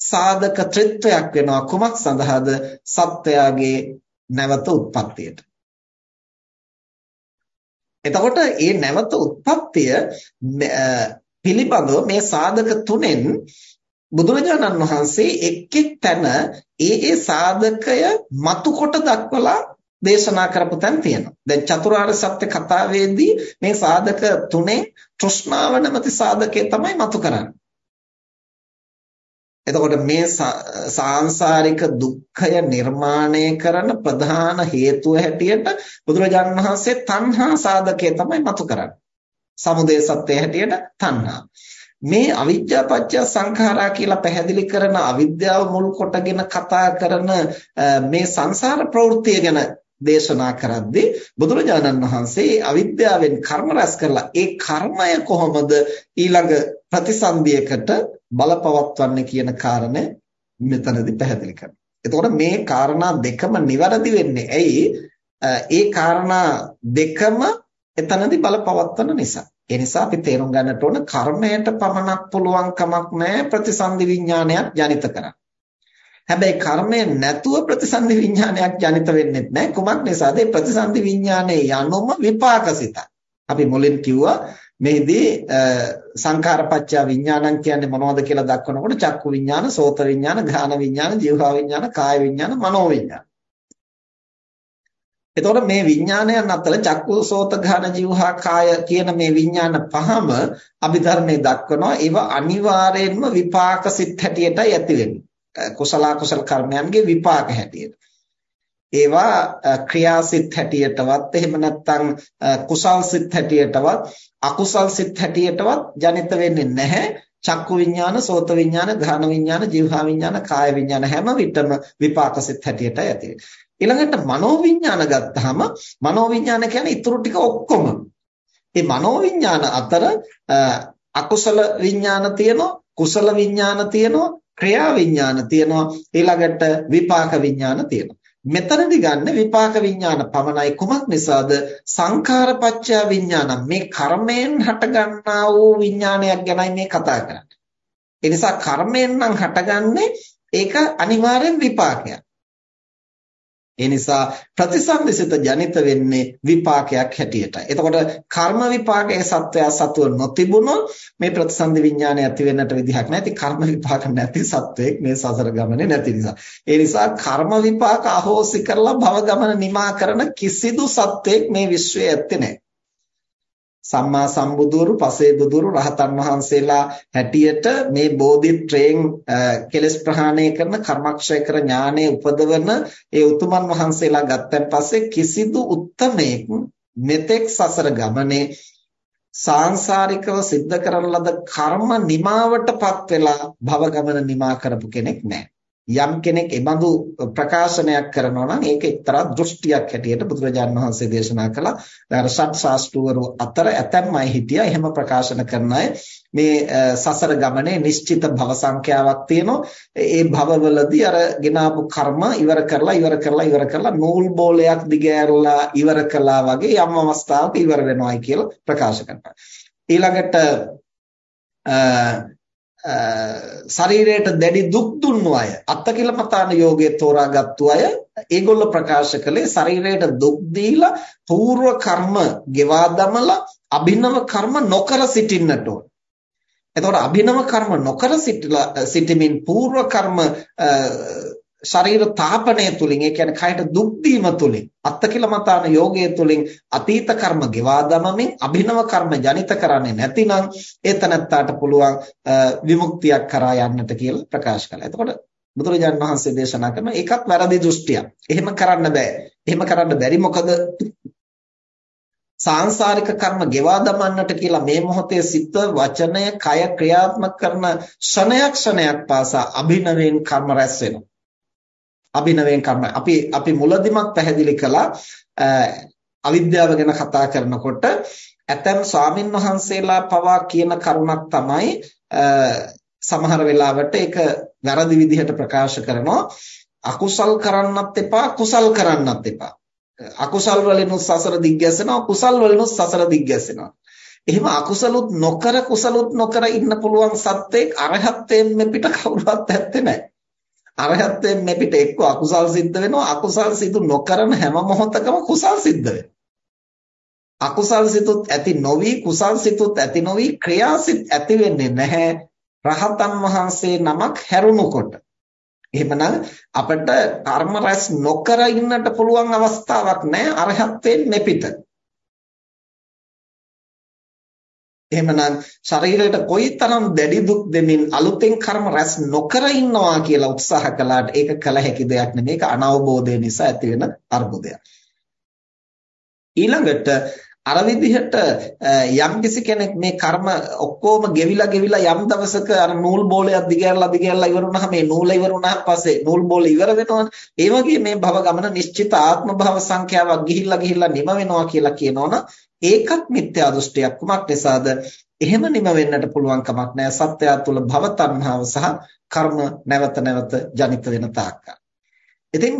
සාධක ත්‍රිත්වයක් වෙනවා කුමක් සඳහාද සත්වයාගේ නැවත උත්පත්තියට එතකොට මේ නැවත උත්පත්තිය පිළිබඳව මේ සාධක තුනෙන් බුදුරජාණන් වහන්සේ එක් එක් තැන ඒ ඒ සාධකය මතු කොට දක්වලා දේශනා කරපු තැන් තියෙනවා. දැන් චතුරාර්ය සත්‍ය කතාවේදී මේ සාධක තුනේ තෘෂ්ණාව නැමැති සාධකය තමයි මතු කරන්නේ. එතකොට මේ සාංශාරික දුක්ඛය නිර්මාණය කරන ප්‍රධාන හේතුව හැටියට බුදුරජාණන් වහන්සේ තණ්හා සාධකය තමයි මතු කරන්නේ. සමුදය සත්‍ය හැටියට තණ්හා. මේ අවිජ්ජා පත්‍ය සංඛාරා කියලා පැහැදිලි කරන අවිද්‍යාව මුල් කොටගෙන කතා කරන මේ සංසාර ප්‍රවෘත්තිය ගැන දේශනා කරද්දී බුදුරජාණන් වහන්සේ අවිද්‍යාවෙන් කර්ම රැස් කරලා ඒ කර්මය කොහොමද ඊළඟ ප්‍රතිසන්දියකට බලපවත්වන්නේ කියන කාරණය මෙතනදී පැහැදිලි කරනවා. එතකොට මේ කාරණා දෙකම නිවැරදි වෙන්නේ ඇයි? ඒ කාරණා දෙකම එතනදී බලපවත්වන නිසා. ඒ නිසා අපි තේරුම් ගන්නට ඕන කර්මයට පමණක් පුළුවන් කමක් නැහැ ප්‍රතිසන්දි විඥානයක් ජනිත කරන්න. හැබැයි කර්මය නැතුව ප්‍රතිසන්දි විඥානයක් ජනිත වෙන්නේ නැහැ. කුමක් නිසාද? ප්‍රතිසන්දි විඥානයේ යනුම විපාකසිත. අපි මුලින් කිව්වා මෙහිදී සංඛාරපච්චය විඥානං කියන්නේ මොනවද කියලා දක්වනකොට චක්කු විඥාන, සෝත විඥාන, ගාන විඥාන, જીවහා විඥාන, කාය විඥාන, මනෝ විඥාන. එතකොට මේ විඥානයන් අතර චක්කු සෝත ඝාන જીවහා කාය කියන මේ විඥාන පහම අභිධර්මයේ දක්වනවා ඒවා අනිවාර්යයෙන්ම විපාක සිත් හැටියටයි ඇති වෙන්නේ. කුසල කුසල කර්මයන්ගේ විපාක හැටියට. ඒවා ක්‍රියාසිත හැටියටවත් එහෙම නැත්නම් කුසල් සිත් හැටියටවත් අකුසල් සිත් හැටියටවත් ජනිත වෙන්නේ නැහැ. චක්කු විඥාන, සෝත විඥාන, ඝාන විඥාන, જીවහා විඥාන, කාය විඥාන හැම විටම විපාක සිත් හැටියට ඇති ඊළඟට මනෝ විඥාන ගත්තාම මනෝ විඥාන කියන්නේ ඊටු ටික ඔක්කොම. මේ මනෝ විඥාන අතර අකුසල විඥාන තියෙනවා කුසල විඥාන තියෙනවා ක්‍රියා විඥාන තියෙනවා ඊළඟට විපාක විඥාන තියෙනවා මෙතනදි ගන්න විපාක විඥාන පමණයි. කුමක් නිසාද? සංඛාරපච්චය විඥාන. මේ කර්මයෙන් හටගන්නා වූ විඥානයක් ගැනයි මේ කතා කරන්නේ. ඒ නිසා කර්මයෙන් නම් හටගන්නේ ඒක අනිවාර්යෙන් විපාකයක්. ඒ නිසා ප්‍රතිසන්දිසිත ජනිත වෙන්නේ විපාකයක් හැටියටයි. එතකොට කර්ම විපාකයේ සත්වය සතුව නොතිබුණොත් මේ ප්‍රතිසන්දි විඥානය ඇති වෙන්නට විදිහක් නැති කර්ම විපාක නැති සත්වයක් මේ සසර ගමනේ නැති නිසා. ඒ නිසා කර්ම විපාක අහෝසි කරලා භව ගමන නිමා කරන කිසිදු සත්වයක් මේ විශ්වයේ ඇත්තේ නැහැ. සම්මා සම්බුදුරු පසේ බුදුරු රහතන් වහන්සේලා හැටියට මේ බෝධිත්‍රයෙන් කෙලස් ප්‍රහාණය කරන කර්මක්ෂය කර ඥානය උපදවන ඒ උතුමන් වහන්සේලා ගත්තන් පස්සේ කිසිදු උත්තමයෙක් මෙතෙක් සසර ගමනේ සාංශාරිකව සිද්ධ කරන ලද කර්ම නිමාවටපත් වෙලා භව ගමන නිමා කරපු කෙනෙක් නැහැ. යම් කෙනෙක් එබඳු ප්‍රකාශනයක් කරනවා නම් ඒක එක්තරා දෘෂ්ටියක් හැටියට බුදුරජාණන් වහන්සේ දේශනා කළා. අර ෂට් ශාස්ත්‍රවරු අතර ඇතැම්මයි හිටියා. එහෙම ප්‍රකාශන කරන අය මේ සසර ගමනේ නිශ්චිත භව සංඛ්‍යාවක් තියෙනවා. ඒ භවවලදී අර ගෙනාපු කර්ම ඉවර කරලා ඉවර කරලා ඉවර කරලා නූල් බෝලයක් දිගෑරලා ඉවර කළා වගේ යම් අවස්ථාවක ඉවර වෙනවායි කියලා ප්‍රකාශ කරනවා. ඊළඟට ශරීරයට දැඩි දුක් දුන්නු අය අත්තකිලමතාන යෝගයේ තෝරාගත්තු අය ඒගොල්ල ප්‍රකාශ කළේ ශරීරයට දුක් දීලා పూర్ව කර්ම ගෙවා දමලා අභිනව කර්ම නොකර සිටින්නට ඕන. එතකොට අභිනව කර්ම නොකර සිටලා සිටමින් పూర్ව කර්ම ශරීර තාපනය තුලින් ඒ කියන්නේ කයට දුක් දීම තුලින් අත්තකිලමතාන යෝගය තුලින් අතීත කර්ම ගෙවා දමමින් අභිනව කර්ම ජනිත කරන්නේ නැතිනම් ඒ තනත්තාට පුළුවන් විමුක්තියක් කරා යන්නට කියලා ප්‍රකාශ කළා. එතකොට බුදුරජාන් වහන්සේ දේශනා කරන ඒකත් වැරදි දෘෂ්ටියක්. එහෙම කරන්න බෑ. එහෙම කරන්න බැරි මොකද සාංශාරික කර්ම ගෙවා දමන්නට කියලා මේ මොහොතේ සිත වචනය කය ක්‍රියාත්මක කරන ක්ෂණයක් ක්ෂණයක් පාසා අභිනවෙන් කර්ම රැස් වෙනවා. අභිනවයෙන් කර්ම. අපි අපි මුලදිමත් පැහැදිලි කළා අවිද්‍යාව ගැන කතා කරනකොට ඇතම් ස්වාමින් වහන්සේලා පවා කියන කරුණක් තමයි සමහර වෙලාවට ඒක වැරදි විදිහට ප්‍රකාශ කරනවා. අකුසල් කරන්නත් එපා කුසල් කරන්නත් එපා. අකුසල් වලිනුත් සසර දිග්ගැසෙනවා කුසල් වලිනුත් සසර දිග්ගැසෙනවා එහෙම අකුසලුත් නොකර කුසලුත් නොකර ඉන්න පුළුවන් සත්‍යයක් අරහත්යෙන් මෙපිට කවුරුවත් ඇත්තේ නැහැ. අරහත්යෙන් මෙපිට එක්ක අකුසල් සිද්ධ වෙනවා. අකුසල් සිදු නොකරන හැම මොහොතකම කුසල් සිද්ධ වෙනවා. අකුසල් සිතුත් ඇති නොවි කුසල් සිතුත් ඇති නොවි ක්‍රියාසිත ඇති වෙන්නේ නැහැ. රහතන් වහන්සේ නමක් හැරුණුකොට. එහෙමනම් අපිට කර්ම රැස් නොකර ඉන්නට පුළුවන් අවස්ථාවක් නැහැ අරහත්යෙන් මෙපිට. එහෙමනම් ශරීරයට කොයිතරම් දැඩි දුක් දෙමින් අලුතෙන් කර්ම රැස් නොකර ඉන්නවා කියලා උත්සාහ කළාට ඒක කල හැකි දෙයක් නෙමෙයි ඒක අනවබෝධය නිසා ඇති වෙන අර්බුදයක්. ඊළඟට අර විදිහට යම්කිසි කෙනෙක් මේ කර්ම ඔක්කොම ගෙවිලා ගෙවිලා යම් දවසක අර නූල් බෝලයක් දිගහැරලා දිගහැරලා ඉවර වුණාම මේ නූල ඉවර වුණාන් පස්සේ නූල් බෝල ඉවර වෙනවනේ. ඒ වගේ මේ භව ගමන නිශ්චිත ආත්ම භව සංඛ්‍යාවක් ගිහිල්ලා ගිහිල්ලා නිම වෙනවා කියලා කියනවනම් ඒකත් මිත්‍යා දෘෂ්ටියක් කුමක් නිසාද? එහෙම නිම වෙන්නට පුළුවන් කමක් නැහැ. සත්‍යය තුළ භව තණ්හාව සහ කර්ම නැවත නැවත ජනිත වෙන තාක්කල්. ඉතින්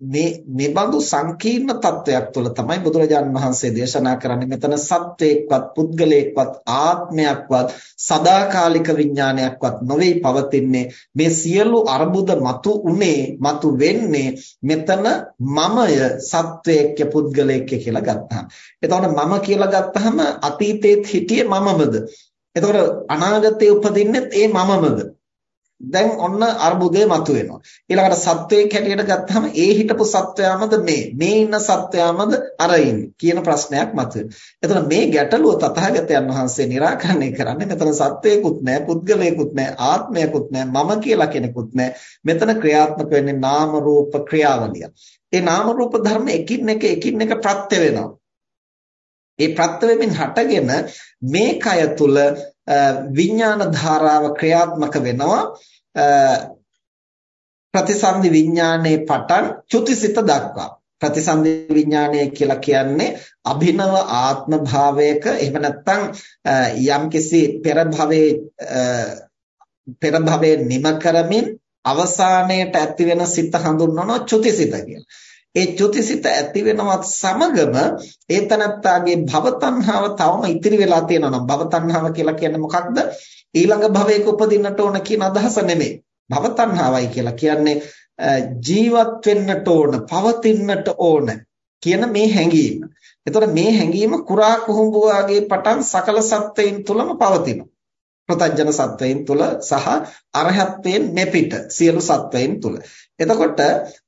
මේ මෙබඳු සංකීර්ණ තත්වයක් තුළ තමයි බුදුරජාණන් වහන්සේ දේශනා කරන්නේ. මෙතන සත්වයක්වත් පුද්ගලයෙක්වත් ආත්මයක්වත් සදාකාලික විඥානයක්වත් නොවේ පවතින්නේ. මේ සියලු අර්බුද මතු උනේ මතු වෙන්නේ මෙතන මමය සත්වයක්ය පුද්ගලයෙක්ය කියලා ගත්තාම. එතකොට මම කියලා ගත්තාම අතීතයේත් හිටියේ මමමද? එතකොට අනාගතයේ උපදින්නෙත් ඒ මමමද? දැන් ඔන්න අර්බුදේ මතුවෙනවා. ඊළඟට සත්වයක් හැටියට ගත්තාම ඒ හිටපු සත්වයාමද මේ මේ ඉන්න සත්වයාමද අර කියන ප්‍රශ්නයක් මතුවෙනවා. එතන මේ ගැටලුව තථාගතයන් වහන්සේ निराකරණය කරන්නේ මෙතන සත්වයකුත් නැහැ, පුද්ගලයෙකුත් නැහැ, ආත්මයකුත් නැහැ, මම කියලා කෙනෙකුත් නැහැ. මෙතන ක්‍රියාත්මක වෙන්නේ නාම රූප ක්‍රියාවලිය. ඒ නාම රූප ධර්ම එකින් එක එකින් එක ප්‍රත්‍ය වෙනවා. ඒ ප්‍රත්‍ය වෙමින් හටගෙන මේ කය තුල විඥාන ධාරාව ක්‍රියාත්මක වෙනවා ප්‍රතිසන්දි විඥානයේ පටන් චුතිසිත දක්වා ප්‍රතිසන්දි විඥානය කියලා කියන්නේ අභිනව ආත්ම භාවයක එහෙම නැත්නම් යම්කිසි පෙර භවයේ පෙර භවයේ නිම කරමින් අවසානයේට ඇති වෙන සිත හඳුන්වනවා චුතිසිත කියලා. ඒ චුතිසිත ඇති වෙනවත් සමගම ඒ තනත්තාගේ භවතණ්හාව තවම ඉතිරි වෙලා තියෙනවා නම් භවතණ්හාව කියලා කියන්නේ මොකක්ද? ඊළඟ භවයක උපදින්නට ඕන කියන අදහස නෙමෙයි. භවතණ්හාවයි කියලා කියන්නේ ජීවත් වෙන්නට ඕන, පවතින්නට ඕන කියන මේ හැඟීම. එතකොට මේ හැඟීම කුරා කුහුඹුවාගේ පටන් සකල සත්වයින් තුලම පවතිනවා. ප්‍රතඥ සත්වයින් තුල සහ අරහත්ත්වයෙන් මෙපිට සියලු සත්වයින් තුල. එතකොට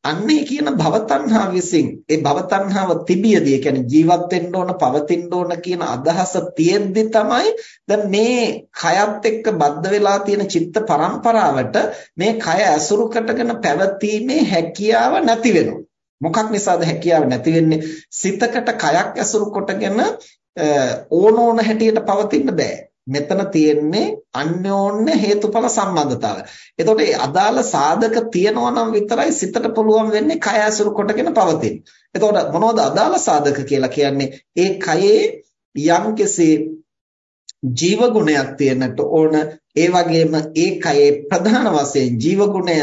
අන්නේ කියන භවතණ්හා විසින් ඒ භවතණ්හාව තිබියදී කියන්නේ ජීවත් වෙන්න ඕන පවතින්න ඕන කියන අදහස තියෙද්දි තමයි දැන් මේ කයත් එක්ක බද්ධ වෙලා තියෙන චිත්ත පරම්පරාවට මේ කය ඇසුරු කරගෙන පැවතීමේ හැකියාව නැති වෙනවා. මොකක් නිසාද හැකියාව නැති වෙන්නේ? සිතකට කයක් ඇසුරු කොටගෙන ඕන ඕන හැටියට පවතින්න බෑ. මෙතන තියෙන්නේ අන්‍යෝන්‍ය හේතුඵල සම්බන්ධතාවය. එතකොට මේ අදාළ සාධක තියනවා නම් විතරයි සිතට පුළුවන් වෙන්නේ කය ඇසුරු කොටගෙන පවතින. එතකොට මොනවද අදාළ සාධක කියලා කියන්නේ? ඒ කයේ යම්කිසි ජීව ගුණයක් තියෙන්නට ඕන ඒ වගේම ඒ කයේ ප්‍රධාන වශයෙන් ජීව ගුණය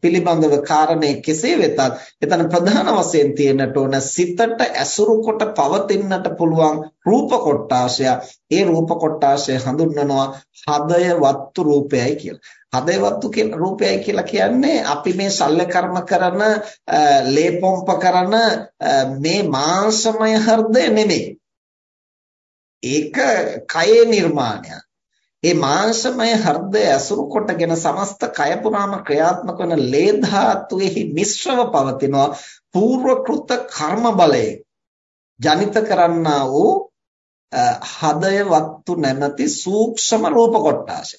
පිළිබඳව කාරණේ කෙසේ වෙතත් එතන ප්‍රධාන වශයෙන් තියෙන්නට ඕන සිතට ඇසුරු කොට පවතින්නට පුළුවන් රූප කොටාශය ඒ රූප කොටාශය හඳුන්වනවා හදය වත්තු රූපයයි කියලා. හදය වත්තු කියලා රූපයයි කියලා කියන්නේ අපි මේ ශල්‍ය කර්ම කරන ලේපොම්ප කරන මේ මාංශමය හෘදය නෙමෙයි. ඒක කයේ නිර්මාණයක්. ඒ මාංශමය හෘදය ඇසුරු කොටගෙන සමස්ත කය පුරාම ක්‍රියාත්මක වන ලේ ධාතුෙහි මිශ්‍රව පවතිනවා పూర్ව කෘත කර්ම බලය ජනිත කරන්නා වූ හදය වත්තු නැමැති සූක්ෂම රූප කොටාශය.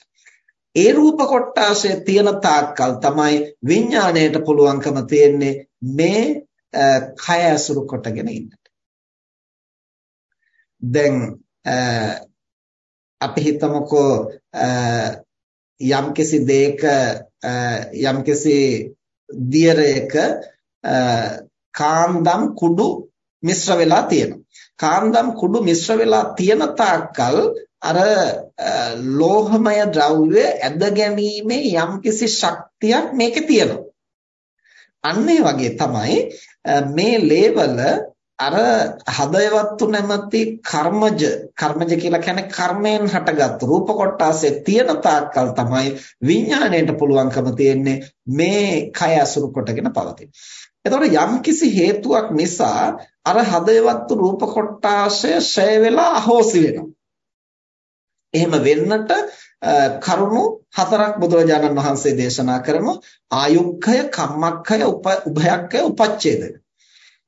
ඒ රූප කොටාශය තියෙන තාක්කල් තමයි විඥාණයට පුළුවන්කම තියෙන්නේ මේ කය ඇසුරු කොටගෙන ඉන්නට. දැන් අපි හිතමුකෝ යම්කිසි දෙයක යම්කිසි දියරයක කාන්දම් කුඩු මිශ්‍ර වෙලා තියෙනවා. කාන්දම් කුඩු මිශ්‍ර වෙලා තියෙන තාක්කල් අර ලෝහමය ද්‍රව්‍ය ඇද ගැනීමේ යම්කිසි ශක්තියක් මේකේ තියෙනවා. අන්න වගේ තමයි මේ ලේවල අර හදයවත්තු නැමැති කර්මජ කර්මජ කියලා කියන්නේ කර්මයෙන් හටගත් රූප කොටාසේ තියෙන තාක්කල් තමයි විඥාණයට පුළුවන්කම තියෙන්නේ මේ කය අසුරු කොටගෙන පවතින. එතකොට යම්කිසි හේතුවක් නිසා අර හදයවත්තු රූප කොටාශය ෂය වෙලා අහෝසි වෙනවා. එහෙම වෙන්නට කරුණු හතරක් බුදුරජාණන් වහන්සේ දේශනා කරනවා ආයුක්ඛය කම්මක්ඛය උභයක්ඛය උපච්ඡේදක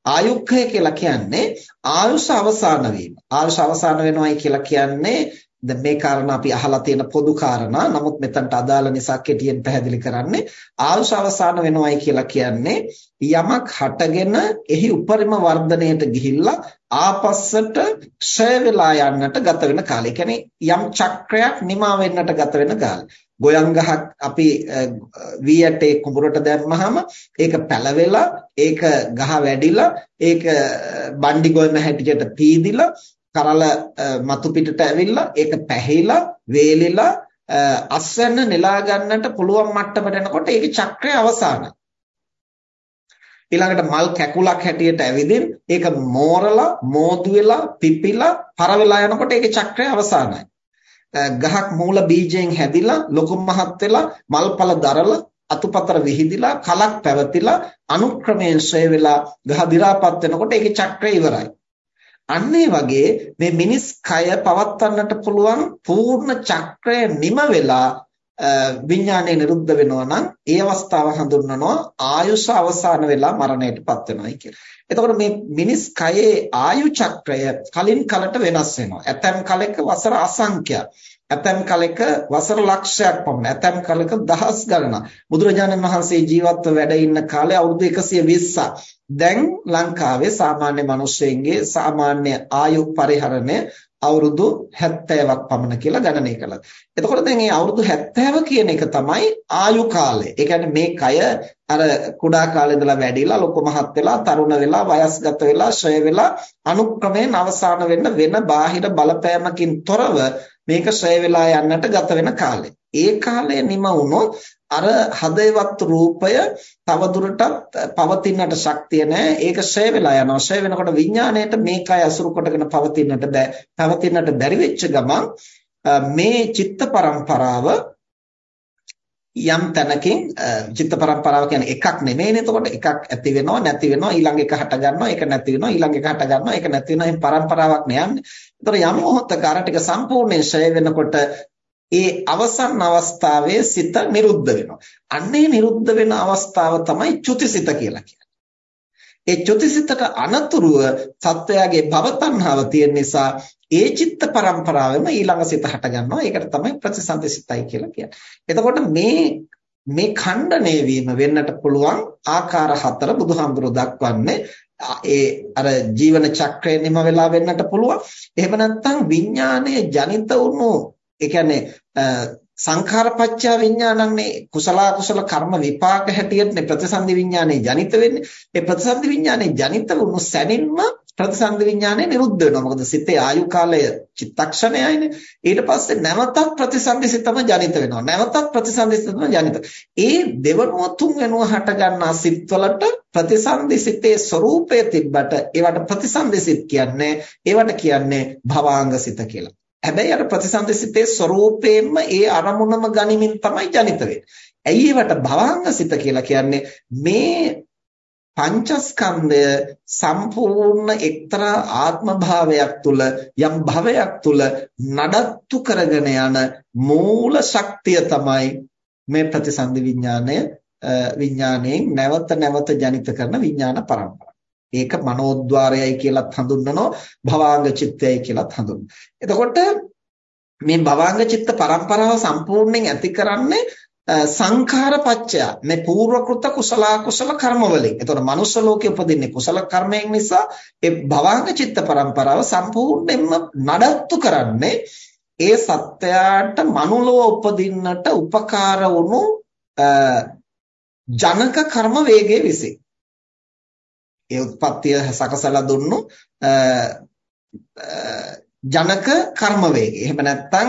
ආයුක්ඛය කියලා කියන්නේ ආයුෂ අවසාන වීම. ආයුෂ අවසාන වෙනවයි කියලා කියන්නේ දැන් මේ කාරණා අපි අහලා තියෙන පොදු කාරණා. නමුත් මෙතනට අදාළ නිසා කෙටියෙන් පැහැදිලි කරන්නේ ආයුෂ අවසාන වෙනවයි කියලා කියන්නේ යමක් හටගෙන එහි උපරිම වර්ධනයට ගිහිල්ලා ආපස්සට ක්ෂය වෙලා යන්නට ගත වෙන කාලය. කියන්නේ යම් චක්‍රයක් නිමා වෙන්නට ගත වෙන කාලය. ගොයන් ගහක් අපි වී ඇටේ කුඹුරට දැම්මහම ඒක පැලවෙලා ඒක ගහ වැඩිලා ඒක බණ්ඩි ගොයම හැටියට පීදිලා කරල මතු පිටට ඇවිල්ලා ඒක පැහිලා වේලිලා අස්වැන්න නෙලා ගන්නට පුළුවන් මට්ටමට එනකොට ඒකේ චක්‍රය අවසానයි ඊළඟට මල් කැකුලක් හැටියට ඇවිදින් ඒක මෝරලා මෝදු වෙලා පිපිලා පර වෙලා යනකොට ඒකේ චක්‍රය අවසానයි ගහක් මූල බීජයෙන් හැදිලා ලොකු මහත් වෙලා මල්පල දරලා අතුපතර විහිදිලා කලක් පැවතිලා අනුක්‍රමයෙන් ශ්‍රේ වෙලා ගහ දි รา පත් වෙනකොට ඒකේ චක්‍රය ඉවරයි. අන්න වගේ මේ මිනිස් කය පවත්වන්නට පුළුවන් පූර්ණ චක්‍රය නිම වෙලා විඥානය නිරුද්ධ වෙනවා නම් ඒ අවස්ථාව හඳුන්වනවා ආයුෂ අවසාන වෙලා මරණයටපත් වෙනවායි කියලා. එතකොට මේ මිනිස් කයේ ආයු චක්‍රය කලින් කලට වෙනස් වෙනවා. ඇතැම් කලක වසර අසංඛ්‍යයක්. ඇතැම් කලක වසර ලක්ෂයක් පමණ. ඇතැම් කලක දහස් ගණනක්. බුදුරජාණන් වහන්සේ ජීවත්ව වැඩ ඉන්න කාලේ අවුරුදු 120ක්. දැන් ලංකාවේ සාමාන්‍ය මිනිස්සුන්ගේ සාමාන්‍ය ආයු පරිහරණය අවුරුදු 70ක් පමණ කියලා ගණනය කළා. එතකොට දැන් මේ අවුරුදු 70 කියන එක තමයි ආයු කාලය. ඒ කියන්නේ මේ කය අර කුඩා කාලේ ඉඳලා වැඩිලා ලොකු මහත් වෙලා තරුණ වෙලා වයස්ගත වෙලා ශ්‍රය වෙලා අනුක්‍රමයෙන් අවසාන වෙන්න වෙන බාහිර බලපෑමකින් තොරව මේක ශ්‍රය වෙලා යන්නට ගත වෙන කාලය. ඒ කාලය නිම වුණොත් අර හදේවත් රූපය තවදුරටත් පවතින්නට ශක්තිය නැහැ. ඒක ෂය වෙලා යනවා. ෂය වෙනකොට විඥාණයට මේකයි අසුරු කොටගෙන පවතින්නට බෑ. පවතින්නට බැරි වෙච්ච ගමන් මේ චිත්ත පරම්පරාව යම් තැනකින් චිත්ත පරම්පරාව කියන්නේ එකක් නෙමෙයිනේ. එතකොට එකක් ඇති වෙනවා නැති වෙනවා ඊළඟ එක හට ගන්නවා ඒක නැති වෙනවා ඊළඟ එක හට ගන්නවා ඒක නැති වෙනවා එහෙනම් පරම්පරාවක් නේ යන්නේ. එතකොට යම් මොහොතක අර ටික සම්පූර්ණයෙන් ෂය වෙනකොට ඒ අවසන් අවස්ථාවේ සිත නිරුද්ධ වෙනවා. අන්නේ නිරුද්ධ වෙන අවස්ථාව තමයි චුතිසිත කියලා කියන්නේ. ඒ චුතිසිතට අනතුරුව සත්වයාගේ භවතණ්හාව තියෙන නිසා ඒ චිත්ත පරම්පරාවෙම ඊළඟ සිත හට ගන්නවා. ඒකට තමයි ප්‍රතිසන්දිසිතයි කියලා කියන්නේ. එතකොට මේ මේ ඛණ්ඩණය වීම වෙන්නට පුළුවන් ආකාර හතර බුදුහාමුදුරුවෝ දක්වන්නේ ඒ අර ජීවන චක්‍රය නිම වෙලා වෙන්නට පුළුවන්. එහෙම නැත්නම් විඥානයේ ජනිත වුණු ඒ කියන්නේ සංඛාරපච්චය විඥානන්නේ කුසල කුසල කර්ම විපාක හැටියටනේ ප්‍රතිසන්දි විඥානේ ජනිත වෙන්නේ. ඒ ප්‍රතිසන්දි විඥානේ ජනිත වුණු සැනින්ම ප්‍රතිසන්දි විඥානේ නිරුද්ධ වෙනවා. මොකද සිතේ ආයු කාලය චිත්තක්ෂණයයිනේ. ඊට පස්සේ නැවතත් ප්‍රතිසන්දි සිතම ජනිත වෙනවා. නැවතත් ප්‍රතිසන්දි සිතම ජනිත. ඒ දෙවනුව තුන් වෙනුව හට ගන්නා සිත්වලට ප්‍රතිසන්දි සිතේ ස්වરૂපය තිබ්බට ඒවට ප්‍රතිසන්දි සිත් කියන්නේ ඒවට කියන්නේ භවාංග සිත කියලා. හැබැයි අර ප්‍රතිසන්දසිතේ ස්වરૂපයෙන්ම ඒ අරමුණම ගනිමින් තමයි ජනිත වෙන්නේ. ඇයි ඒවට භවංගසිත කියලා කියන්නේ මේ පංචස්කන්ධය සම්පූර්ණ එක්තරා ආත්ම භාවයක් තුල යම් භවයක් තුල නඩත්තු කරගෙන යන මූල ශක්තිය තමයි මේ ප්‍රතිසන්දි විඥාණය විඥාණයෙන් නැවත නැවත ජනිත කරන විඥාන පරම්පරාව. ඒක මනෝද්වාරයයි කියලත් හඳුන්වනවා භවාංග චිත්තයයි කියලත් හඳුන්වනවා. එතකොට මේ භවාංග චිත්ත පරම්පරාව සම්පූර්ණයෙන් ඇති කරන්නේ සංඛාරපච්චය මේ පූර්වකృత කුසල කුසල කර්මවලින්. එතකොට manuss ලෝකේ උපදින්නේ කුසල කර්මයෙන් නිසා ඒ භවාංග චිත්ත පරම්පරාව සම්පූර්ණයෙන්ම නඩත්තු කරන්නේ ඒ සත්‍යයට මනුලව උපදින්නට උපකාර වුණු ජනක කර්ම වේගයේ විසින්. ඒ උත්පත්තිය සකසලා දුන්නු ජනක කර්ම වේගය. එහෙම නැත්නම්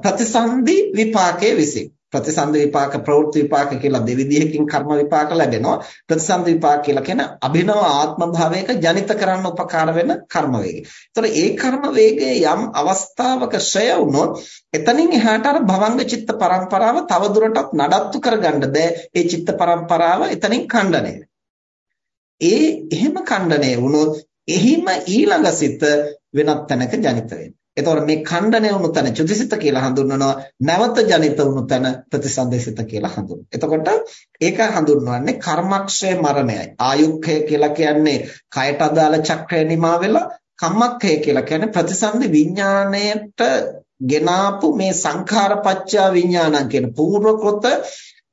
ප්‍රතිසන්දි විපාකයේ විසින්. ප්‍රතිසන්දි විපාක ප්‍රවෘත්ති විපාක කියලා දෙවිධයකින් කර්ම විපාක ලැබෙනවා. ප්‍රතිසන්දි විපාක කියලා කියන අභිනව ආත්ම භාවයක ජනිත කරන්න උපකාර වෙන කර්ම වේගය. ඒතකොට ඒ කර්ම වේගයේ යම් අවස්ථාවක ෂය වුණොත් එතනින් එහාට අර භවංග චිත්ත පරම්පරාව තවදුරටත් නඩත්තු කරගන්න බෑ. ඒ චිත්ත පරම්පරාව එතනින් ඛණ්ඩණය ඒ එහෙම ඛණ්ඩණය වුණොත් එහිම ඊළඟ සිත වෙනත් තැනක ජනිත වෙනවා. එතකොට මේ ඛණ්ඩණය වුණු තැන චුතිසිත කියලා හඳුන්වනවා. නැවත ජනිත වුණු තැන ප්‍රතිසන්දේසිත කියලා හඳුන්වනවා. එතකොට ඒක හඳුන්වන්නේ කර්මක්ෂය මරණයයි. ආයුක්ඛය කියලා කියන්නේ කයට අදාළ චක්‍රය නිමා වෙලා කම්මක්ඛය කියලා කියන්නේ ප්‍රතිසන්දි විඥාණයට ගෙනාපු මේ සංඛාරපච්චා විඥානං කියන පූර්වකృత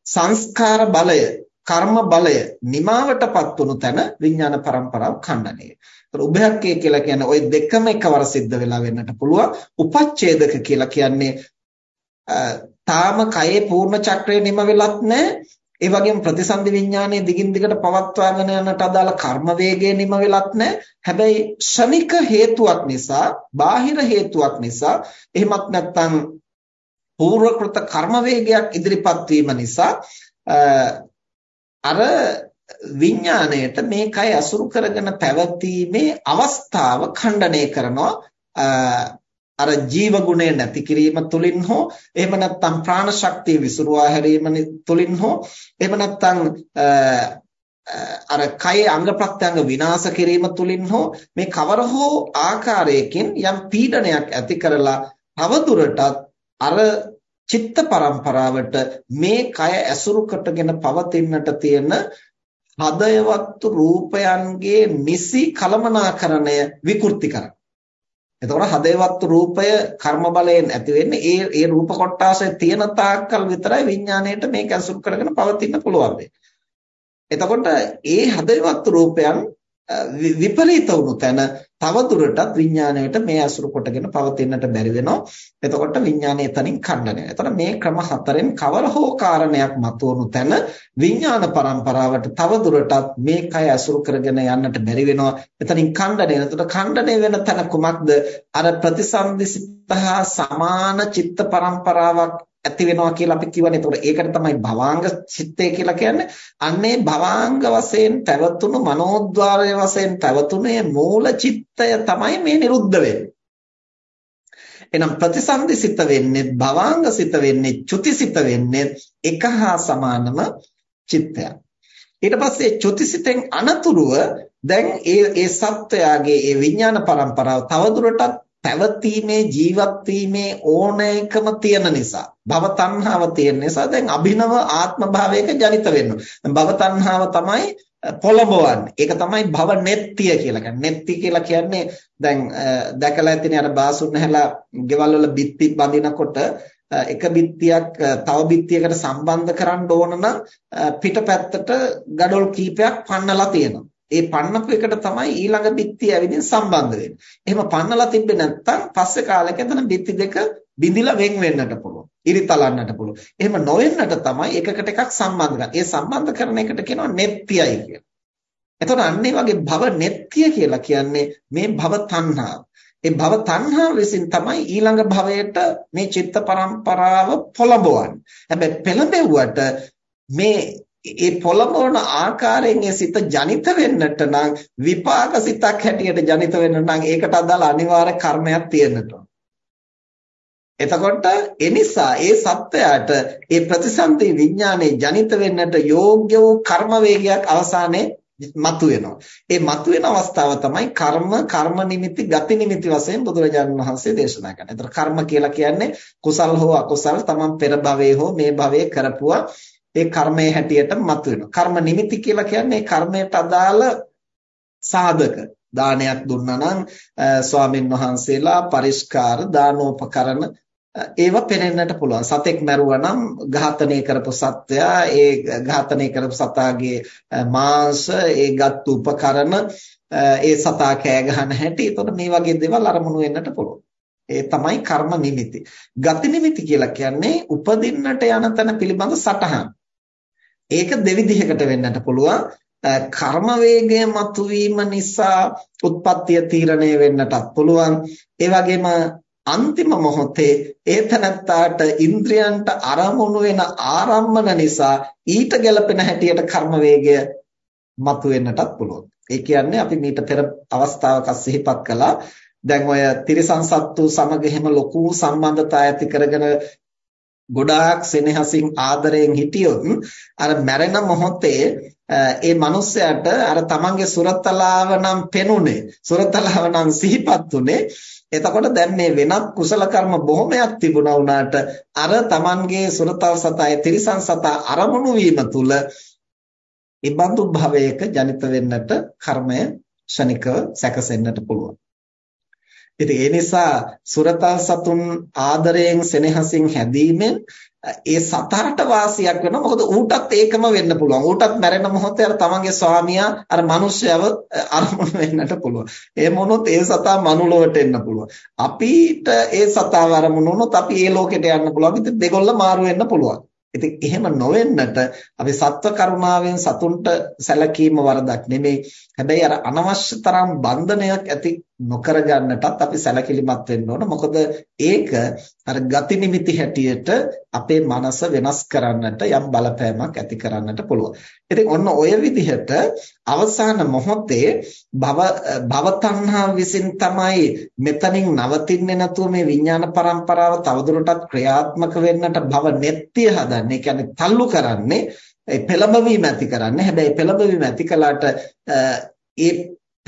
සංස්කාර බලය කර්ම බලය නිමාවටපත් වුණු තැන විඥාන પરම්පරාව ඛණ්ඩණය. ඒතර උභයක්කය කියලා කියන්නේ ওই දෙකම එකවර සිද්ධ වෙලා වෙන්නට පුළුවන්. උපච්ඡේදක කියලා කියන්නේ තාම කයේ පූර්ණ චක්‍රය නිම වෙලත් නැහැ. ඒ වගේම ප්‍රතිසන්දි විඥානයේ දිගින් දිගට පවත්වාගෙන යනට අදාළ කර්ම වේගය නිම වෙලත් නැහැ. හැබැයි ශනික හේතුවක් නිසා, බාහිර හේතුවක් නිසා, එහෙමත් නැත්නම් පූර්වකృత කර්ම වේගයක් ඉදිරිපත් වීම නිසා අර විඥාණයට මේ කය අසුරු කරගෙන පැවතීමේ අවස්ථාව ඛණ්ඩණය කරනවා. අර ජීව ගුණය නැති කිරීම තුලින් හෝ එහෙම නැත්නම් ප්‍රාණ ශක්තිය විසුරුවා හැරීම තුලින් හෝ එහෙම නැත්නම් අර කයේ අංග ප්‍රත්‍යංග විනාශ කිරීම තුලින් හෝ මේ කවර හෝ ආකාරයකින් යම් පීඩනයක් ඇති කරලා තවදුරටත් අර චිත්ත පරම්පරාවට මේ කය ඇසුරු කොටගෙන පවතින්නට තියෙන හදයවත් රූපයන්ගේ නිසි කලමනාකරණය විකෘති කරන. එතකොට හදයවත් රූපය කර්ම බලයෙන් ඇති වෙන්නේ ඒ ඒ රූප කොටාසේ තියෙන තාක්කල් විතරයි විඥාණයට මේක ඇසුරු කරගෙන පවතින්න පුළුවන් එතකොට ඒ හදයවත් රූපයන් විපරීත වුණු තැන තව දුරටත් විඥාණයට මේ අසුරු කොටගෙන පවතින්නට බැරි වෙනවා. එතකොට විඥාණය එතනින් ඛණ්ඩණය වෙනවා. එතන මේ ක්‍රම හතරෙන් කවර හෝ කාරණයක් මතුවුණු තැන විඥාන પરම්පරාවට තව දුරටත් මේ කය අසුරු කරගෙන යන්නට බැරි වෙනවා. එතනින් ඛණ්ඩණය. එතකොට ඛණ්ඩණය වෙන තැන කුමක්ද? අර ප්‍රතිසන්දිසිතහා සමාන චිත්ත પરම්පරාවක් ඇති වෙනවා කියලා අපි කියවනේ. ඒතකොට ඒකට තමයි භවාංග චිත්තය කියලා කියන්නේ. අන්නේ භවාංග වශයෙන් පැවතුණු මනෝද්වාරය වශයෙන් පැවතුනේ මූල චිත්තය තමයි මේ නිරුද්ධ වෙන්නේ. එහෙනම් ප්‍රතිසන්දිසිත වෙන්නේ භවාංග සිත වෙන්නේ චුතිසිත වෙන්නේ එක හා සමානම චිත්තයක්. ඊට පස්සේ චුතිසිතෙන් අනතුරුව දැන් ඒ ඒ සත්වයාගේ ඒ විඥාන પરම්පරාව තවදුරටත් පැවතීමේ ජීවත් වීමේ ඕනෑකම තියෙන නිසා භව තණ්හාව තියෙන නිසා දැන් අභිනව ආත්ම භාවයක ජනිත වෙනවා. භව තණ්හාව තමයි පොළඹවන්නේ. ඒක තමයි භව නෙත්තිය කියලා කියන්නේ. නෙත්ති කියලා කියන්නේ දැන් දැකලා ඇතිනේ අර බාසුන් නැහැලා ගෙවල් වල බිත්ති බඳිනකොට එක බිත්තියක් තව බිත්තියකට සම්බන්ධ කරන්න ඕන නම් පිටපැත්තට gadol කීපයක් පන්නලා තියෙනවා. ඒ පන්නපු එකට තමයි ඊළඟ බිත්තිය ඇවිදින් සම්බන්ධ වෙන්නේ. එහෙම පන්නලා තිබ්බේ නැත්නම් පස්සේ කාලෙක එතන බිත්ති දෙක බිඳිලා වෙන් වෙන්නට පුළුවන්. ඉරිතලන්නට පුළුවන්. එහෙම නොවෙන්නට තමයි එකකට එකක් සම්බන්ධ කරන්නේ. ඒ සම්බන්ධ කරන එකට කියනවා නෙත්තියයි කියලා. එතකොට අන්න වගේ භව නෙත්තිය කියලා කියන්නේ මේ භව තණ්හාව. ඒ භව තණ්හාව විසින් තමයි ඊළඟ භවයට මේ චිත්ත පරම්පරාව පොළඹවන්නේ. හැබැයි පෙළඹෙව්වට මේ ඒ පොළඹවන ආකාරයෙන් ඒ සිත ජනිත වෙන්නට නම් විපාක සිතක් හැටියට ජනිත වෙන්න නම් ඒකට අදාළ අනිවාර්ය කර්මයක් තියෙන්නට එතකොට එනිසා ඒ සත්වයාට ඒ ප්‍රතිසන්දි විඥානයේ ජනිත වෙන්නට යෝග්‍ය වූ කර්ම වේගයක් අවසානයේ මතුවෙනවා. ඒ මතුවෙන අවස්ථාව තමයි කර්ම, කර්ම නිමිති, ගති නිමිති වශයෙන් බුදුරජාණන් වහන්සේ දේශනා කරන්නේ. ඒතර කර්ම කියලා කියන්නේ කුසල් හෝ අකුසල් තමන් පෙර භවයේ හෝ මේ භවයේ කරපුවා ඒ කර්මයේ හැටියට මතුවෙනවා. කර්ම නිමිති කියලා කියන්නේ කර්මයට අදාළ සාධක. දානයක් දුන්නා නම් ස්වාමින් වහන්සේලා පරිස්කාර දානෝපකරණ ඒව පෙනෙන්නට පුළුවන්. සතෙක් මැරුවා නම් ඝාතනය කරපු සත්වයා ඒ ඝාතනය කරපු සතාගේ මාංශ ඒ ගත් උපකරණ ඒ සතා කෑ ගහන හැටි. එතකොට මේ වගේ දේවල් අරමුණු වෙන්නට පුළුවන්. ඒ තමයි කර්ම නිමිති. ගති නිමිති කියලා කියන්නේ උපදින්නට යන තැන පිළිබඳ සටහන්. ඒක දෙවිධයකට වෙන්නට පුළුවන්. කර්ම වේගය මතුවීම නිසා උත්පත්තිය තීරණය වෙන්නටත් පුළුවන්. ඒ වගේම අන්තිම මොහොතේ ඒතනත්තාට ඉන්ද්‍රයන්ට අරමුණු වෙන ආරම්මන නිසා ඊට ගැළපෙන හැටියට කර්ම වේගය මතුවෙන්නටත් පුළුවන්. ඒ කියන්නේ අපි මීට පෙර අවස්ථාවක සිහිපත් කළා දැන් ඔය තිරිසන් සත්තු සමග එහෙම ලොකු සම්බන්ධතා ඇති කරගෙන ගොඩාක් සෙනෙහසින් ආදරයෙන් හිටියොත් අර මැරෙන මොහොතේ ඒ මිනිස්සයාට අර තමන්ගේ සුරතලාව නම් පෙනුනේ සුරතලාව නම් සිහිපත් උනේ. එතකොට දැන් මේ වෙනත් කුසල කර්ම බොහොමයක් තිබුණා වුණාට අර තමන්ගේ සුරතල් සතයි තිරිසන් සතා අරමුණු වීම තුල ඉබඳු භවයක ජනිත වෙන්නට කර්මය ශනිකව සැකසෙන්නට පුළුවන්. ඉතින් ඒ නිසා සුරතල් සතුන් ආදරයෙන් සෙනෙහසින් හැදීමෙන් ඒ සතරට වාසියක් වෙනවා. මොකද ඌටත් ඒකම වෙන්න පුළුවන්. ඌටත් මැරෙන මොහොතේ අර තමන්ගේ ස්වාමියා අර මිනිස්සයව අරමුණු වෙන්නට පුළුවන්. එහෙම වුණොත් ඒ සතා මනුලොවට එන්න පුළුවන්. අපිට ඒ සතාව අරමුණු වුණොත් අපි ඒ ලෝකෙට යන්න පුළුවන්. ඉතින් දෙගොල්ල මාරු වෙන්න පුළුවන්. ඉතින් එහෙම නොවෙන්නට අපි සත්ව කරුණාවෙන් සතුන්ට සැලකීම වරදක් නෙමෙයි. හැබැයි අර අනවශ්‍ය තරම් බන්ධනයක් ඇති නොකර ගන්නටත් අපි සැලකිලිමත් වෙන්න ඕන. මොකද ඒක අර ගති නිමිති හැටියට අපේ මනස වෙනස් කරන්නට යම් බලපෑමක් ඇති කරන්නට පුළුවන්. ඉතින් ඔන්න ඔය විදිහට අවසාන මොහොතේ භව භව තණ්හා විසින් තමයි මෙතනින් නවතින්නේ නැතුව මේ විඥාන પરම්පරාව තවදුරටත් ක්‍රියාත්මක වෙන්නට භව නෙත්‍ය හදන්නේ. කියන්නේ තල්ලු කරන්නේ ඒ පෙළඹවීම ඇති කරන්නේ. හැබැයි පෙළඹවීම ඇති කළාට ඒ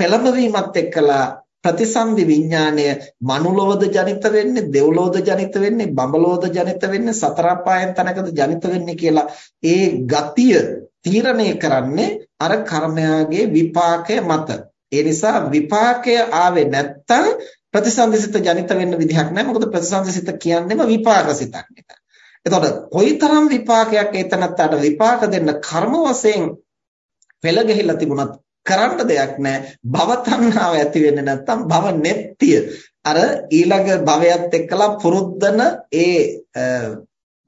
පෙළඹවීමත් එක්කලා ප්‍රතිසන්දි විඥාණය මනුලෝද ජනිත වෙන්නේ දෙව්ලෝද ජනිත වෙන්නේ බඹලෝද ජනිත වෙන්නේ සතර අපායන් තනකද ජනිත වෙන්නේ කියලා ඒ ගතිය තීරණය කරන්නේ අර කර්මයාගේ විපාකය මත. ඒ නිසා විපාකය ආවේ නැත්තම් ප්‍රතිසන්දිසිත ජනිත වෙන්න විදිහක් නැහැ. මොකද ප්‍රතිසන්දිසිත කියන්නේම විපාකසිතක් නේද එතකොට කොයිතරම් විපාකයක් ඒතනත්තට විපාක දෙන්න කර්ම වශයෙන් පෙළ ගහිලා තිබුණත් කරන්න දෙයක් නැහැ. භව තණ්හාව ඇති වෙන්නේ නැත්නම් භව නෙත්තිය. අර ඊළඟ භවයත් එක්කලා පුරුද්දන ඒ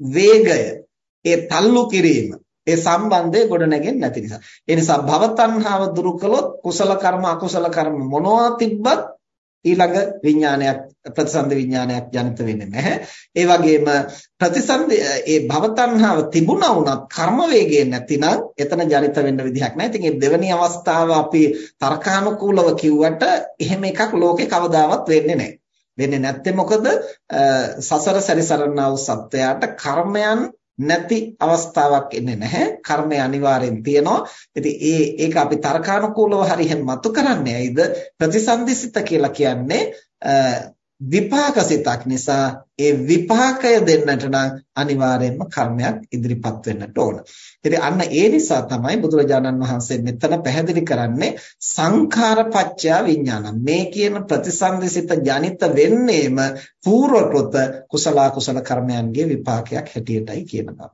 වේගය, ඒ තල්ලු කිරීම, ඒ සම්බන්ධය ගොඩනගෙන්නේ නැති නිසා. ඒ නිසා භව තණ්හාව දුරු කළොත් කුසල කර්ම අකුසල කර්ම මොනවා තිබ්බත් ඊළඟ විඥානයක් ප්‍රතිසන්දි විඥානයක් ජනිත වෙන්නේ නැහැ. ඒ වගේම ප්‍රතිසන්දි ඒ භවතණ්හාව තිබුණා වුණත් කර්ම වේගය නැතිනම් එතන ජනිත වෙන්න විදිහක් නැහැ. ඉතින් මේ දෙවෙනි අවස්ථාව අපි තර්කානුකූලව කිව්වට එහෙම එකක් ලෝකේ කවදාවත් වෙන්නේ නැහැ. වෙන්නේ නැත්තේ මොකද සසර සැරිසරනා වූ සත්වයාට කර්මයන් නැති අවස්ථාවක් එන්නේ නැහැ. කර්මය අනිවාර්යෙන් තියෙනවා. ඉතින් ඒ ඒක අපි තර්කානුකූලව හරි එහෙම මතු කරන්නේ ඇයිද? ප්‍රතිසන්දිසිත කියලා කියන්නේ විපාකසිතක් නිසා ඒ විපාකය දෙන්නට නම් අනිවාර්යයෙන්ම කර්මයක් ඉදිරිපත් වෙන්නට ඕන. ඉතින් අන්න ඒ නිසා තමයි බුදුරජාණන් වහන්සේ මෙතන පැහැදිලි කරන්නේ සංඛාරපච්චය විඥාන. මේ කියන ප්‍රතිසන්දිසිත ජනිත වෙන්නේම පූර්වකృత කුසල කුසල කර්මයන්ගේ විපාකයක් හැටියටයි කියනවා.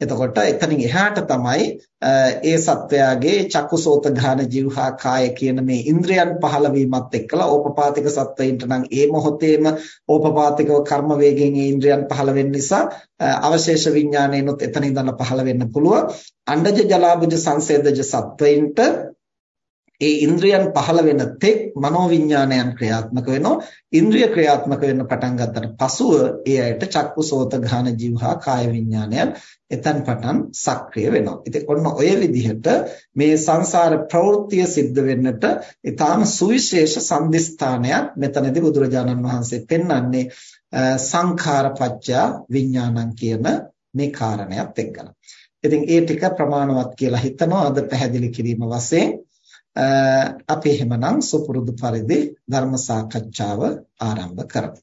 එතකොට එතනින් එහාට තමයි ඒ සත්වයාගේ චක්කුසෝත ඝාන જીවහා කාය කියන මේ ඉන්ද්‍රයන් පහළ වීමත් එක්කලා ඕපපාතික සත්වයින්ට නම් ඒ මොහොතේම ඕපපාතිකව කර්ම වේගයෙන් ඒ ඉන්ද්‍රයන් පහළ වෙන්න නිසා අවශේෂ විඥානයනොත් එතන ඉඳලා පහළ වෙන්න පුළුවන්. අණ්ඩජ ජලාබුජ සංසේදජ සත්වයින්ට ඒ ඉන්ද්‍රියන් පහළ වෙන තෙක් මනෝවිඤ්ඤාණයන් ක්‍රියාත්මක වෙනවා. ඉන්ද්‍රිය ක්‍රියාත්මක වෙන්න පටන් ගත්තට පසුව ඒ ඇයට චක්කු සෝත ඝාන જીවහා කාය විඤ්ඤාණයන් එතන් පටන් සක්‍රිය වෙනවා. ඉතින් ඔන්න ඔය විදිහට මේ සංසාර ප්‍රවෘත්තිය සිද්ධ වෙන්නට ඊටාම සුවිශේෂ සම්දිස්ථානයක් මෙතනදී බුදුරජාණන් වහන්සේ පෙන්වන්නේ සංඛාරපච්චය විඥානං කියන මේ කාරණයක් එක්කලා. ඉතින් ඒ ටික ප්‍රමාණවත් කියලා හිතනවා අද පැහැදිලි කිරීම වශයෙන් අපි එහෙමනම් සුපුරුදු පරිදි ධර්ම සාකච්ඡාව ආරම්භ කරමු.